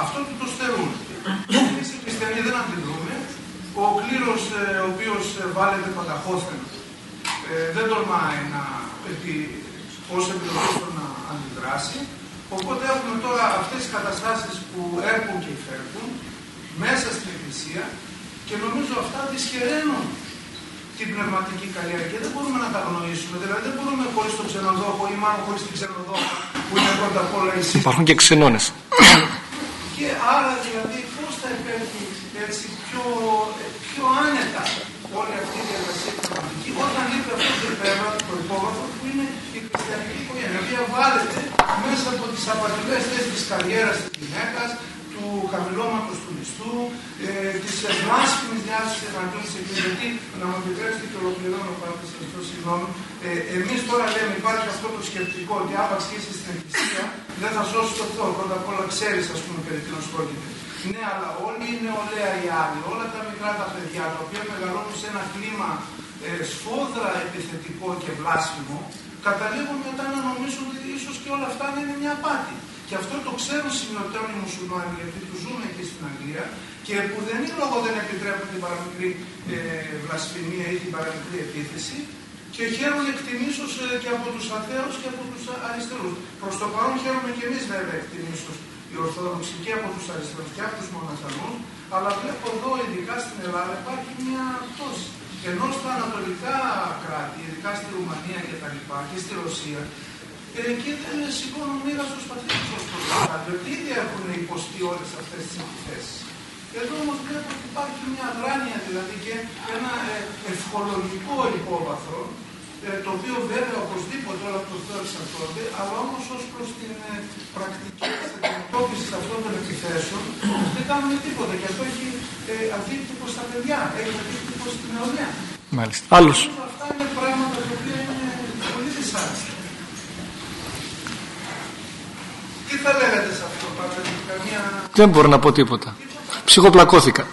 Αυτό τους το στερούν. Εμείς οι χριστιανοί δεν αντιδρούμε. Ο κλήρος ε, ο οποίος ε, βάλετε πανταχώθεν ε, δεν τολμάει να επί, ως να αντιδράσει. Οπότε έχουμε τώρα αυτές τις καταστάσεις που έρχουν και φέρνουν μέσα στην Εκκλησία και νομίζω αυτά δυσχεραίνουν την πνευματική καλλιέργεια. Δεν μπορούμε να τα αγνοήσουμε. Δηλαδή δεν μπορούμε χωρίς τον ξενοδόχο ή μάλλον χωρίς την ξενοδόχο που είναι πρώτα απ' όλα η Υπάρχουν και ξενώνες. Και άρα δηλαδή πώς θα επέλθει έτσι πιο, πιο άνετα όλη αυτή η διαδικασία πνευματικής όταν λείπει αυτό το υπέρβατο, το υπόβαθρο που είναι η χριστιανική οικογένεια, η οποία βάλετε μέσα από τις απατηλές θέσεις της καριέρας της γυναίκας, του χαμηλώματος του μισθού, ε, της βλάσφημη διάθεση εναντίον τη εκκλησία. Γιατί, να μου επιτρέψετε και ολοκληρώνω πάντα σε αυτό, συγγνώμη, ε, εμείς τώρα λέμε υπάρχει αυτό το σκεπτικό ότι άπαξ και είσαι στην εκκλησία δεν θα σώσει το Θεό. Πρώτα απ' όλα ξέρεις, ας πούμε, περί τίνος πρόκειται. Ναι, αλλά όλοι οι νεολαία οι άλλοι, όλα τα μικρά τα παιδιά τα οποία μεγαλώνουν σε ένα κλίμα ε, σφόδρα επιθετικό και βλάσφημο, καταλήγουν μετά να νομίζουν ότι ίσως και όλα αυτά να είναι μια απάτη. Και αυτό το ξέρουν σημειωτέων οι μουσουλμάνοι, γιατί τους ζουν εκεί στην Αγγλία και που δεν είναι λόγω δεν επιτρέπουν την παραμικρή ε, βλασφημία ή την παραμικρή επίθεση και χαίρουν εκτιμήσως ε, και από τους αθέους και από τους αριστερού. Προς το παρόν χαίρομαι και εμείς βέβαια εκτιμήσως οι Ορθόδοξοι και από τους αριστερού και από τους μοναχανούς, αλλά βλέπω εδώ, ειδικά στην Ελλάδα, υπάρχει μια πτώση. Ενώ στα ανατολικά κράτη, ειδικά στη Ρουμανία και τα λοιπά, και στη Ρωσία, ε, εκεί δεν σηκώνουν μοίρα στου πατρίδε ω προ το διότι ήδη έχουν υποστεί όλες αυτές τις επιθέσεις. Εδώ όμως βλέπω ότι υπάρχει μια αδράνεια δηλαδή και ένα ε, ευχολογικό υπόβαθρο ε, το οποίο βέβαια οπωσδήποτε όλα το Θεό εξαρτώνται, αλλά όμως ως προς την ε, πρακτική αντιμετώπιση αυτών των επιθέσεων δεν κάνουμε τίποτα. Και αυτό έχει ε, αντίκτυπο στα παιδιά, έχει αντίκτυπο στην νεολαία. Μάλιστα. Άλλος. Αυτά είναι πράγματα τα οποία είναι πολύ δυσάρεστα. Τι θα λέγατε σε αυτό, Πάτε, καμία... Δεν μπορώ να πω τίποτα. Ψυχοπλακώθηκα.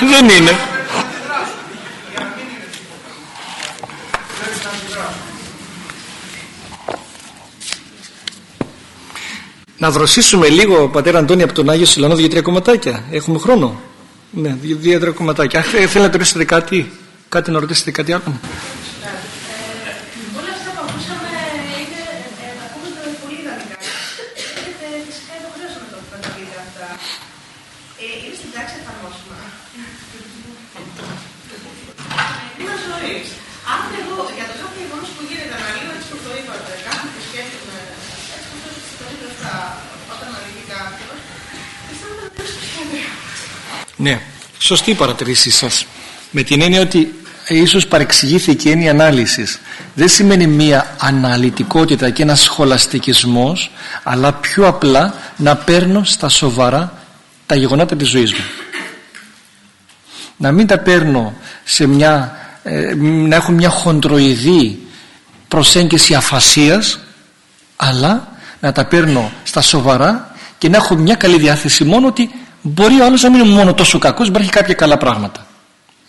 Δεν είναι. Να δροσίσουμε λίγο, πατέρα Αντώνη, από τον Άγιο Σιλανό δύο-τρία κομματάκια. Έχουμε χρόνο; Ναι, δύο-τρία κομματάκια. Αν θέλετε να ρωτήσετε κάτι, κάτι να ρωτήσετε κάτι άλλο. Ναι, σωστή η παρατηρήσή σας. Με την έννοια ότι ίσως παρεξηγήθηκε η έννοια ανάλυσης. Δεν σημαίνει μία αναλυτικότητα και ένας σχολαστικισμός, αλλά πιο απλά να παίρνω στα σοβαρά τα γεγονότα της ζωής μου. Να μην τα παίρνω σε μια, ε, να έχω μια χοντροειδή προσέγγιση αφασίας, αλλά να τα παίρνω στα σοβαρά και να έχω μια καλή διάθεση μόνο ότι μπορεί ο άλλος να μην είναι μόνο τόσο κακός, μπορεί να έχει κάποια καλά πράγματα.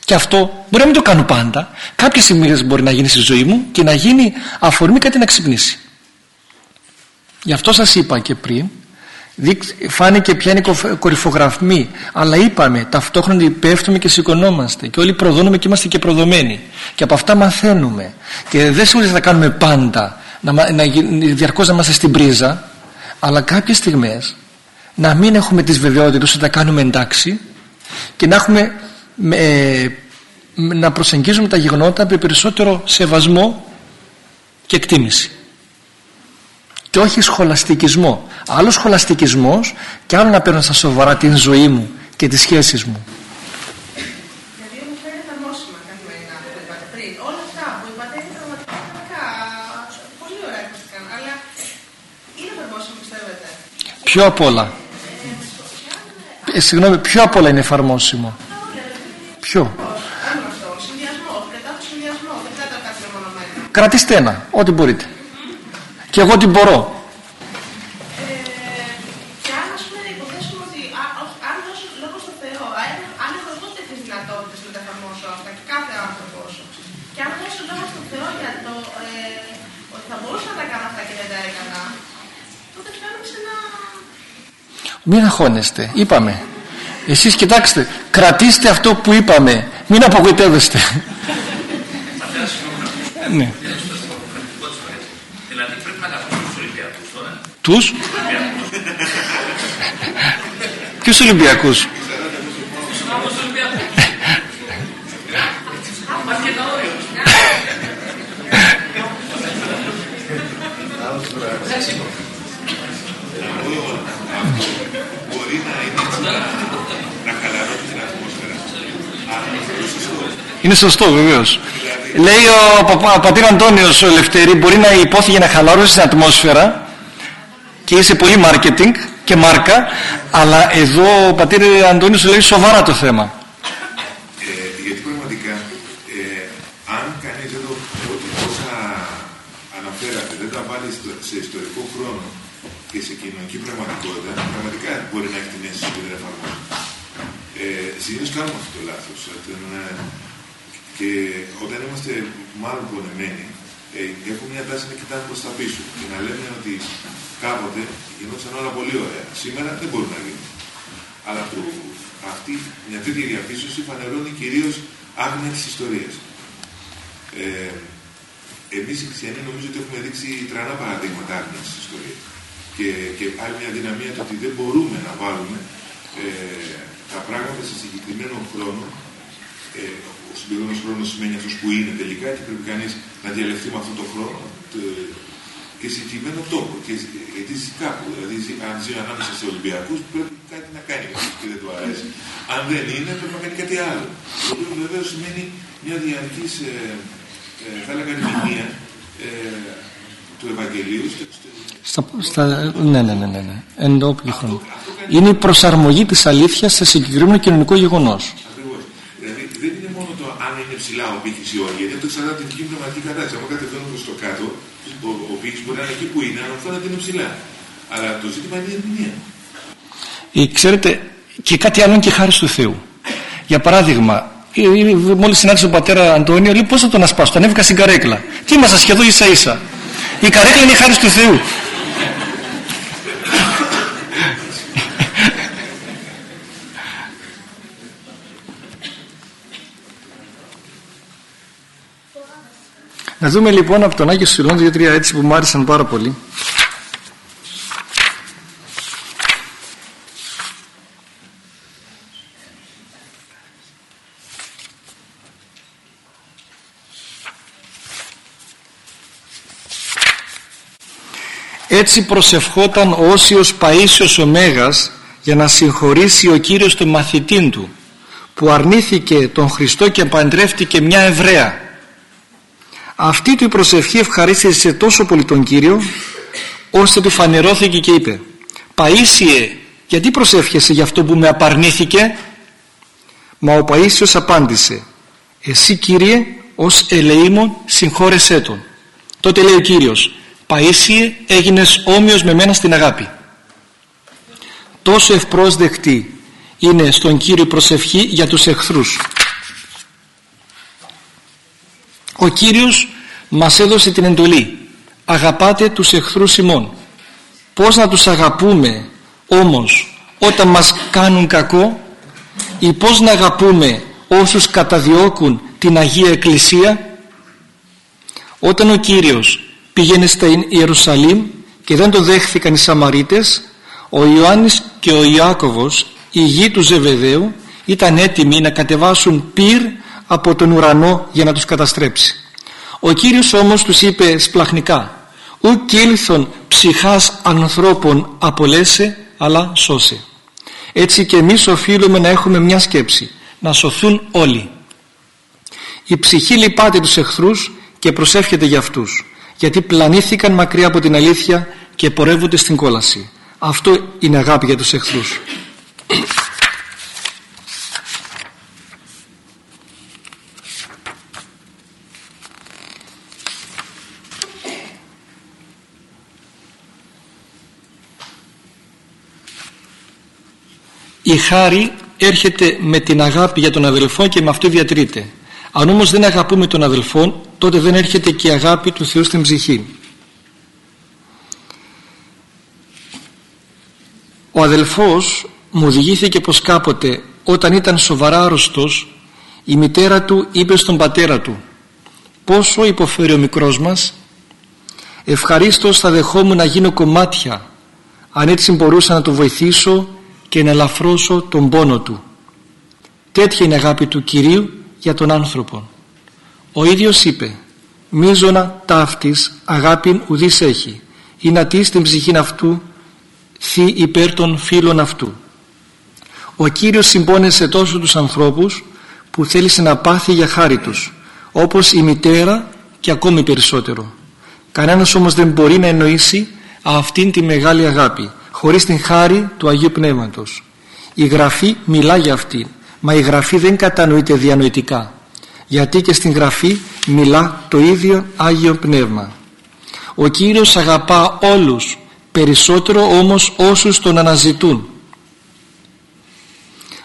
Και αυτό μπορεί να μην το κάνω πάντα. Κάποιες στιγμές μπορεί να γίνει στη ζωή μου και να γίνει αφορμή κάτι να ξυπνήσει. Γι' αυτό σας είπα και πριν, φάνηκε ποια είναι η κορυφογραφμή, αλλά είπαμε ταυτόχρονα ότι πέφτουμε και σηκωνόμαστε και όλοι προδώνουμε και είμαστε και προδομένοι. Και από αυτά μαθαίνουμε. Και δεν σημαίνει να κάνουμε πάντα, να, να, διαρκώς να είμαστε στην πρίζα, αλλά κάποιες στιγμές να μην έχουμε τις βεβαιότητες ότι τα κάνουμε εντάξει και να έχουμε ε, να προσεγγίζουμε τα γεγονότα με περισσότερο σεβασμό και εκτίμηση. Και όχι σχολαστικισμό. Άλλος σχολαστικισμός και άλλο να παίρνω στα σοβαρά την ζωή μου και τις σχέσεις μου. Ποιο απ' όλα. Ε, συγγνώμη, ποιο απ' όλα είναι εφαρμόσιμο. Ποιο; Κρατήστε ένα, ό,τι μπορείτε. Και εγώ τι μπορώ. Μην αγχώνεστε, είπαμε. Εσείς κοιτάξτε, κρατήστε αυτό που είπαμε. Μην απογοητεύεστε. ναι. Δηλαδή πρέπει να τους Ολυμπιακούς τώρα. Τους; Ποιους Ολυμπιακούς; Είναι σωστό βεβαίως. Λέει ο πατήρ Αντώνιος ο Λευτέρη μπορεί να υπόθηκε να χαλαρώσει την ατμόσφαιρα και είσαι πολύ marketing και μάρκα αλλά εδώ ο πατήρ Αντώνιος λέει σοβαρά το θέμα. Ε, Συνήθως κάνουμε αυτό το λάθος. Ε, και όταν είμαστε μάλλον πονεμένοι, ε, έχουμε μια τάση να κοιτάμε προς τα πίσω και να λέμε ότι κάποτε γινόταν όλα πολύ ωραία. Σήμερα δεν μπορούν να γίνουν. Αλλά το, αυτή, μια τέτοια διαπίστωση φανερώνει κυρίως άγνοια της ιστορίας. Ε, εμείς οι χριστιανοί νομίζω ότι έχουμε δείξει τρανά παραδείγματα άγνοιας της ιστορίας. Και, και άλλη μια δυναμία το ότι δεν μπορούμε να βάλουμε ε, τα πράγματα σε συγκεκριμένο χρόνο ε, ο συγκεκριμένο χρόνος σημαίνει αυτός που είναι τελικά και πρέπει κανείς να διαλεχθεί με αυτόν τον χρόνο και συγκεκριμένο τόπο. Και, γιατί ζει κάπου. Δηλαδή, αν ζει ανάμεσα σε Ολυμπιακούς, πρέπει κάτι να κάνει και δεν του αρέσει. Αν δεν είναι, πρέπει να κάνει κάτι άλλο. Το οποίο βεβαίω σημαίνει μια διαρκής, ε, ε, θα έλεγα, ερμηνεία ε, του Ευαγγελίου. Στα, στα, ναι, ναι, ναι, ναι, ναι. Εντόπιου χρόνου. Είναι η προσαρμογή της αλήθειας σε συγκεκριμένο κοινωνικό γεγονός ψηλά ο πύχη ή όχι, γιατί αυτό εξαρτάται από την δική πνευματική κατάσταση. Αν κατεβαίνω προς το κάτω, ο, ο πύχη μπορεί να είναι εκεί που είναι, αλλά φαίνεται είναι ψηλά. Αλλά το ζήτημα είναι η ερμηνεία. Ε, ξέρετε, και κάτι άλλο είναι και χάρη του Θεού. Για παράδειγμα, ε, ε, μόλις συνάντησα τον πατέρα Αντώνιο, λέει πώς θα τον ασπάσω, τον έβγα στην καρέκλα. Τι είμαστε σχεδόν ίσα ίσα. Η καρέκλα είναι η χάρη του Θεού. Να δούμε λοιπόν από τον Άγιο Σιλών δύο-τρία έτσι που μου άρεσαν πάρα πολύ. Έτσι προσευχόταν ο Όσιος Παΐσιος ο Μέγας για να συγχωρήσει ο Κύριος τον μαθητή του που αρνήθηκε τον Χριστό και παντρεύτηκε μια Εβραία. Αυτή του η προσευχή ευχαρίστησε τόσο πολύ τον Κύριο ώστε του φανερώθηκε και είπε Παΐσιε γιατί προσεύχεσαι για αυτό που με απαρνήθηκε; Μα ο Παΐσιος απάντησε Εσύ Κύριε ως ελεήμων συγχώρεσέ τον Τότε λέει ο Κύριος Παΐσιε έγινες όμοιος με μένα στην αγάπη. Τόσο ευπρόσδεκτη είναι στον Κύριο προσευχή για τους εχθρούς. Ο Κύριος μας έδωσε την εντολή. Αγαπάτε τους εχθρούς ημών. Πως να τους αγαπούμε όμως όταν μας κάνουν κακό; Ή πως να αγαπούμε όσους καταδιώκουν την Αγία Εκκλησία; Όταν ο Κύριος πήγαινε στα Ιερουσαλήμ και δεν το δέχθηκαν οι Σαμαρίτες ο Ιωάννης και ο Ιάκωβος η γη του Ζεβεδαίου ήταν έτοιμοι να κατεβάσουν πυρ από τον ουρανό για να τους καταστρέψει. Ο Κύριος όμως τους είπε σπλαχνικά «Ουκ ήλθον ψυχάς ανθρώπων απολέσε αλλά σώσε». Έτσι και εμείς οφείλουμε να έχουμε μια σκέψη να σωθούν όλοι. Η ψυχή λυπάται τους εχθρούς και προσεύχεται για αυτούς γιατί πλανήθηκαν μακριά από την αλήθεια και πορεύονται στην κόλαση. Αυτό είναι αγάπη για τους εχθρούς. η χάρη έρχεται με την αγάπη για τον αδελφό και με αυτό διατρείται. Αν όμως δεν αγαπούμε τον αδελφό τότε δεν έρχεται και η αγάπη του Θεού στην ψυχή. Ο αδελφός μου διηγήθηκε πως κάποτε όταν ήταν σοβαρά άρρωστος η μητέρα του είπε στον πατέρα του πόσο υποφέρει ο μικρός μας; Ευχαρίστως θα δεχόμουν να γίνω κομμάτια αν έτσι μπορούσα να το βοηθήσω και να ελαφρώσω τον πόνο του. Τέτοια είναι η αγάπη του Κυρίου για τον άνθρωπο. Ο ίδιος είπε «Μίζωνα ταύτης αγάπην ουδής έχει, ή να τι στην ψυχήν αυτού θύ υπέρ των φίλων αυτού». Ο Κύριος συμπόνεσε τόσο τους ανθρώπους που θέλησε να πάθει για χάρη τους όπως η μητέρα και ακόμη περισσότερο. Κανένας όμως δεν μπορεί να εννοήσει αυτήν τη μεγάλη αγάπη χωρίς την χάρη του Αγίου Πνεύματος. Η Γραφή μιλά για αυτήν μα η Γραφή δεν κατανοείται διανοητικά γιατί και στην Γραφή μιλά το ίδιο Άγιο Πνεύμα. Ο Κύριος αγαπά όλους περισσότερο όμως όσους τον αναζητούν.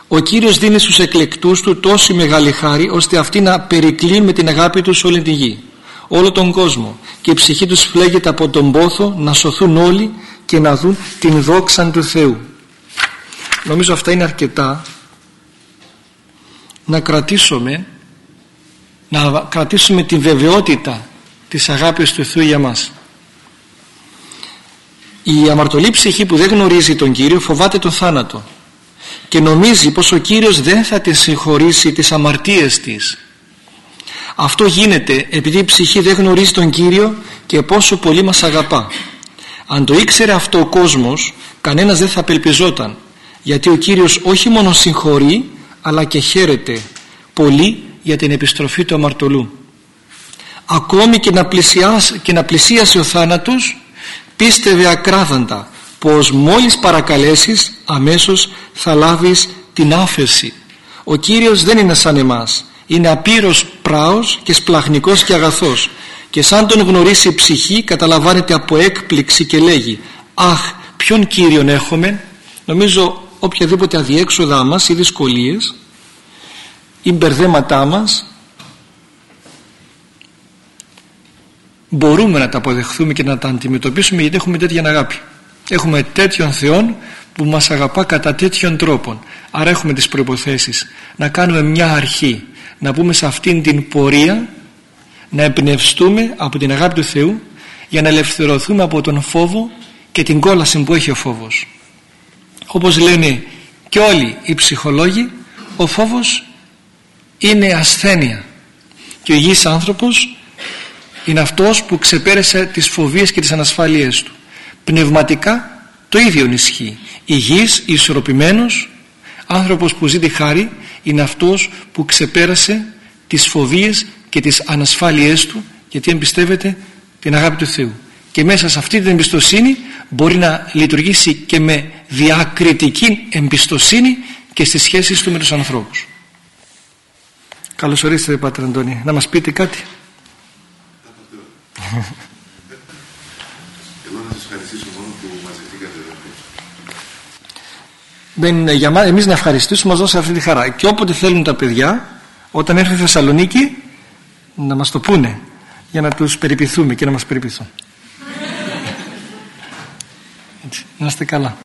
Ο Κύριος δίνει στους εκλεκτούς του τόση μεγάλη χάρη ώστε αυτοί να περικλίνουν με την αγάπη τους όλη τη γη, όλο τον κόσμο και η ψυχή τους φλέγεται από τον πόθο να σωθούν όλοι και να δουν την δόξα του Θεού. Νομίζω αυτά είναι αρκετά να κρατήσουμε να κρατήσουμε την βεβαιότητα της αγάπης του Θεού για μας. Η αμαρτωλή ψυχή που δεν γνωρίζει τον Κύριο φοβάται τον θάνατο και νομίζει πως ο Κύριος δεν θα της συγχωρήσει τις αμαρτίες της. Αυτό γίνεται επειδή η ψυχή δεν γνωρίζει τον Κύριο και πόσο πολύ μας αγαπά. Αν το ήξερε αυτό ο κόσμος κανένας δεν θα απελπιζόταν γιατί ο Κύριος όχι μόνο συγχωρεί αλλά και χαίρεται πολύ για την επιστροφή του αμαρτωλού. Ακόμη και να, πλησιάσει, και να πλησίασε ο θάνατος πίστευε ακράδαντα πως μόλις παρακαλέσεις αμέσως θα λάβεις την άφεση. Ο Κύριος δεν είναι σαν εμάς. Είναι απείρος πράος και σπλαχνικός και αγαθός. Και σαν τον γνωρίσει η ψυχή καταλαμβάνεται από έκπληξη και λέγει «Αχ, ποιον Κύριον έχουμε» νομίζω οποιαδήποτε αδιέξοδά μας ή δυσκολίες ή μπερδέματά μας μπορούμε να τα αποδεχθούμε και να τα αντιμετωπίσουμε γιατί έχουμε τέτοια αγάπη. Έχουμε τέτοιον Θεόν που μας αγαπά κατά τέτοιον τρόπον. Άρα έχουμε τις προϋποθέσεις να κάνουμε μια αρχή, να πούμε σε αυτήν την πορεία, να εμπνευστούμε από την αγάπη του Θεού για να ελευθερωθούμε από τον φόβο και την κόλαση που έχει ο φόβος. Όπως λένε και όλοι οι ψυχολόγοι, ο φόβος είναι ασθένεια. Και ο υγιής άνθρωπος είναι αυτός που ξεπέρασε τις φοβίες και τις ανασφάλειές του. Πνευματικά το ίδιο ισχύει. Υγιής, ισορροπημένος άνθρωπος που ζει τη χάρη είναι αυτός που ξεπέρασε τις φοβίες και τις ανασφάλειές του γιατί εμπιστεύεται την αγάπη του Θεού. Και μέσα σε αυτή την εμπιστοσύνη μπορεί να λειτουργήσει και με διακριτική εμπιστοσύνη και στις σχέσεις του με τους ανθρώπους Καλώς ορίσατε Πάτερ Αντώνη. Να μας πείτε κάτι. Εγώ να σας ευχαριστήσω μόνο που μαζευτήκατε εδώ. Δεν είναι για μας, εμείς να ευχαριστήσουμε μας δώσει αυτή τη χαρά. Και όποτε θέλουν τα παιδιά, όταν έρθει η Θεσσαλονίκη, να μας το πούνε για να τους περιποιηθούμε και να μας περιποιηθούν. Έτσι, να είστε καλά.